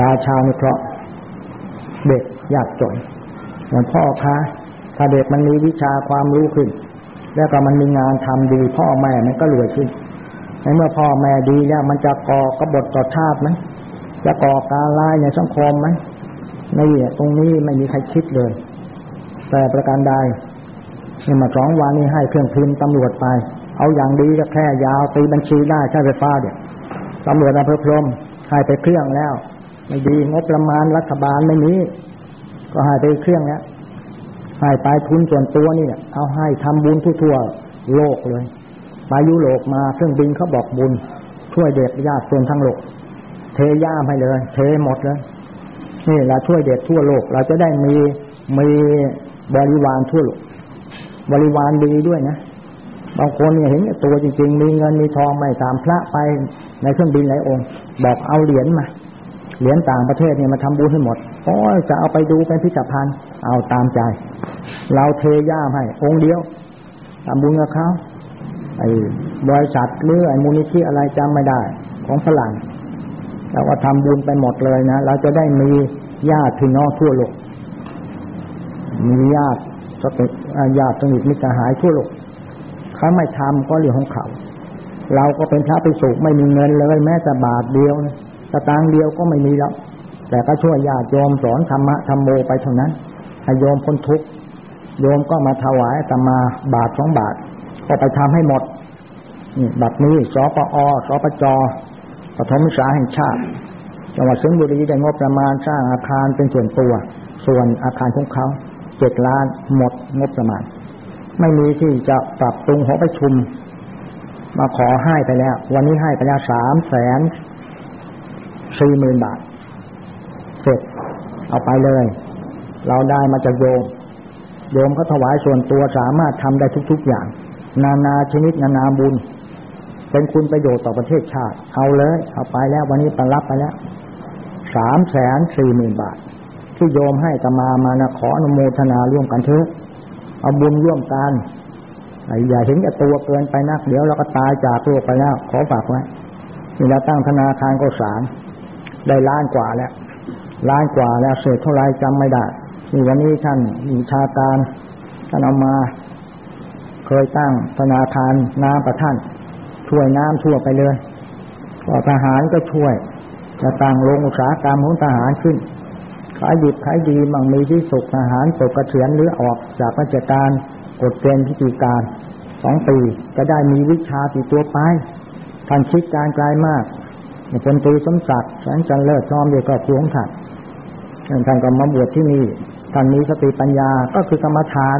ราชานุเคราะห์เด็กยากจนหลวงพ่อคะถ้าเด็กมันมีวิชาความรู้ขึ้น แล้วก็มันมีงานทำดีพ่อแม่มันก็รวยขึ้น ในเมื่อพ่อแม่ดีแล้วมันจะก่อกบฏต่อชาติไหมจะก่อการร้ายในสังคมไหมนี่ตรงนี้ไม่มีใครคิดเลย แต่ประการใดนี่มาสองวันนี้ให้เครื่องพิมพ์ตำรวจไป เอาอย่างดีก็แค่ยาวตีบัญชีได้ใช้ไฟฟ้าเดี๋ยตำรวจอำเภอพรมให้ไปเครื่องแล้ว ไม่ดีงบประมาณรัฐบาลไม่มีก็ให้ไปเครื่องเนี้ยให้ไปทุนส่วนตัวนี่เอาให้ทำบุญทั่วโลกเลย ไปยุโรปมาเครื่องบินเขาบอกบุญ ช่วยเด็กญาติส่วนทั้งโลก เทย่าให้เลย เทหมดเลยนี่เราช่วยเด็กทั่วโลก เราจะได้มีมีบริวารทั่วโลกบริวารดีด้วยนะบางคนเนี่ยเห็นตัวจริง ๆ มีเงินมีทองไม่ตามพระไปในเครื่องบินหลายองค์ บอกเอาเหรียญมาเหรียญต่างประเทศเนี่ยมาทำบุญให้หมดโอ้ยจะเอาไปดูเป็นพิจพันธ์เอาตามใจ เราเทย่าให้ องค์เดียวทำบุญกับเขา บริษัทหรือไอ้มูลนิธิอะไรจำไม่ได้ ของฝรั่งเราก็ทำบุญไปหมดเลยนะเราจะได้มีญาติพี่น้องทั่วโลกมีญาติสติญาติสนิทมิตรหายทั่วโลกเขาไม่ทำก็เรื่องของเขา เราก็เป็นพระภิกษุไม่มีเงินเลยแม้แต่บาทเดียวนะสตางค์เดียวก็ไม่มีแล้ว แต่ก็ช่วยญาติโยมสอนธรรมะธรรมโมไปเท่านั้นให้โยมพ้นทุกข์โยมก็มาถวายตมาบาทสองบาท ก็ไปทำให้หมดนี่บัดนี้สปอสปจปฐมศึกษาแห่งชาติจังหวัดสิงห์บุรีได้งบประมาณสร้างอาคารเป็นส่วนตัว ส่วนอาคารของเขาเจ็ดล้านหมดงบประมาณ ไม่มีที่จะปรับปรุงหอประชุม มาขอให้ไปแล้ว วันนี้ให้ไปแล้วสามแสนสี่หมื่นบาท เสร็จเอาไปเลย เราได้มาจากโยมโยมเขาถวายส่วนตัวสามารถทำได้ทุก ๆอย่าง นานาชนิดนานาบุญ เป็นคุณประโยชน์ต่อประเทศชาติ เอาเลย เอาไปแล้ววันนี้ไปรับไปแล้วสามแสนสี่หมื่นบาท ที่โยมให้ตมามานะขออนุโมทนาร่วมกันเถอะเอาบุญร่วมกันอย่าเห็นแก่ตัวเกินไปนัก เดี๋ยวเราก็ตายจากโลกไปแล้ว ขอฝากไว้นี่เราตั้งธนาคารก็สารได้ล้านกว่าแล้วล้านกว่าแล้วเศษเท่าไรจำไม่ได้นี่วันนี้ท่านมีชาการท่านเอามา ยตั้งธนาคารน้ำประท่านช่วยน้ำทั่วไปเลยก็ทหารก็ช่วย จะตั้งโรงอุตสาหกรรมของทหารขึ้น ขายดิบขายดีมั่งมีที่สุขทหารตกกระเถียนหรือออกจากราชการกดเกณฑ์พิธีการสองปีจะได้มีวิชาติดตัวไปท่านคิดการไกลมากพลตรีสมศักดิ์แสงจันเลิศน้อมเดียวก็ควงถัดท่านก็มาบวชที่นี่ท่านมีสติปัญญาก็คือกรรมฐาน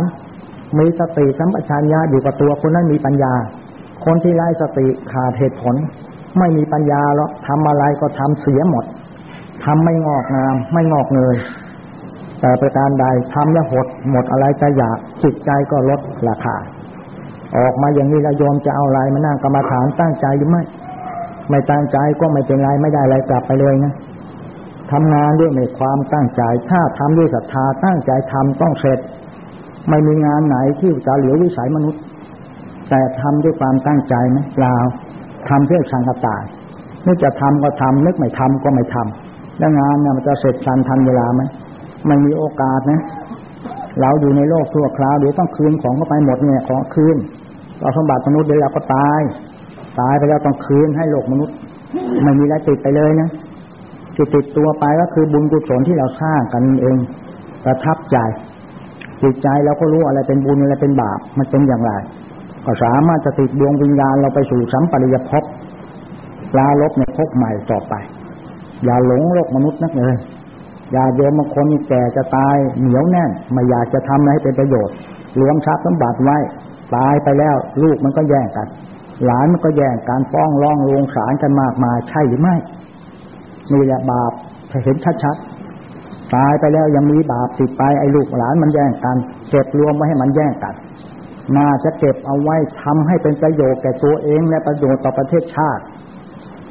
มีสติสัมปชัญญะอยู่กับตัวคนนั้นมีปัญญา คนที่ไร้สติขาดเหตุผล ไม่มีปัญญาแล้วทำอะไรก็ทำเสียหมดทำไม่งอกงาม ไม่งอกเงยแต่ประการใดทำแล้วหดหมดอะไรจะอยากจิตใจก็ลดราคา ออกมาอย่างนี้ละโยมจะเอาอะไรมานั่งกรรมฐานตั้งใจหรือไม่ไม่ตั้งใจก็ไม่เป็นไรไม่ได้อะไรกลับไปเลยนะทำงานด้วยในความตั้งใจ ถ้าทำด้วยศรัทธาตั้งใจทำต้องเสร็จ ไม่มีงานไหนที่จะเหลือวิสัยมนุษย์ แต่ทำด้วยความตั้งใจไหมเปล่าทำเพื่อชังกตายนึกจะทำก็ทำนึกไม่ทำก็ไม่ทำแล้วงานเนี่ยมันจะเสร็จทันทันเวลาไหมไม่มีโอกาสนะ เราอยู่ในโลกทั่วคราวเดี๋ยวต้องคืนของเข้าไปหมดเนี่ยขอคืนเราสมบัติมนุษย์เดี๋ยวเราก็ตาย ตายไปแล้วต้องคืนให้โลกมนุษย์ไม่มีอะไรติดไปเลยนะที่ติดตัวไปก็คือบุญกุศลที่เราสร้างกันเองประทับใจ จิตใจเราก็รู้อะไรเป็นบุญอะไรเป็นบาปมันเป็นอย่างไรก็สามารถจะติดดวงวิญญาณเราไปสู่สัมปริยภพลาลบในภพใหม่ต่อไป อย่าหลงโลกมนุษย์นักเลยอย่าโยมบางคนแก่จะตายเหนียวแน่น ไม่อยากจะทำอะไรให้เป็นประโยชน์รวมทรัพย์สมบัติไว้ตายไปแล้ว ลูกมันก็แย่งกัน หลานมันก็แย่งการฟ้องร้องลงศาลกันมากมายใช่หรือไม่นี่แหละบาปถ้าเห็นชัดๆ ตายไปแล้วยังมีบาปติดไปไอ้ลูกหลานมันแย่งกันเก็บรวมไว้ให้มันแย่งกันน่าจะเก็บเอาไว้ทำให้เป็นประโยชน์แก่ตัวเองและประโยชน์ต่อประเทศชาติ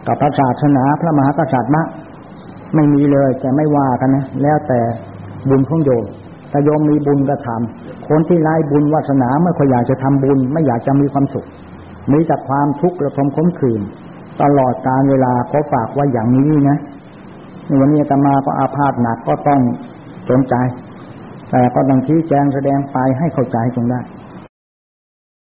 กับพระศาสนาพระมหากษัตริย์มะไม่มีเลยแต่ไม่ว่ากันนะแล้วแต่บุญของโยมถ้าโยมมีบุญก็ทำคนที่ไร้บุญวาสนาไม่ค่อยอยากจะทำบุญ ไม่อยากจะมีความสุข มีแต่ความทุกข์ระทมขมขื่นตลอดการเวลาขอฝากว่าอย่างนี้นะ วันนี้ตมาก็อาพาธหนักก็ต้องสนใจ แต่ก็ต้องชี้แจงแสดงไปให้เข้าใจจงได้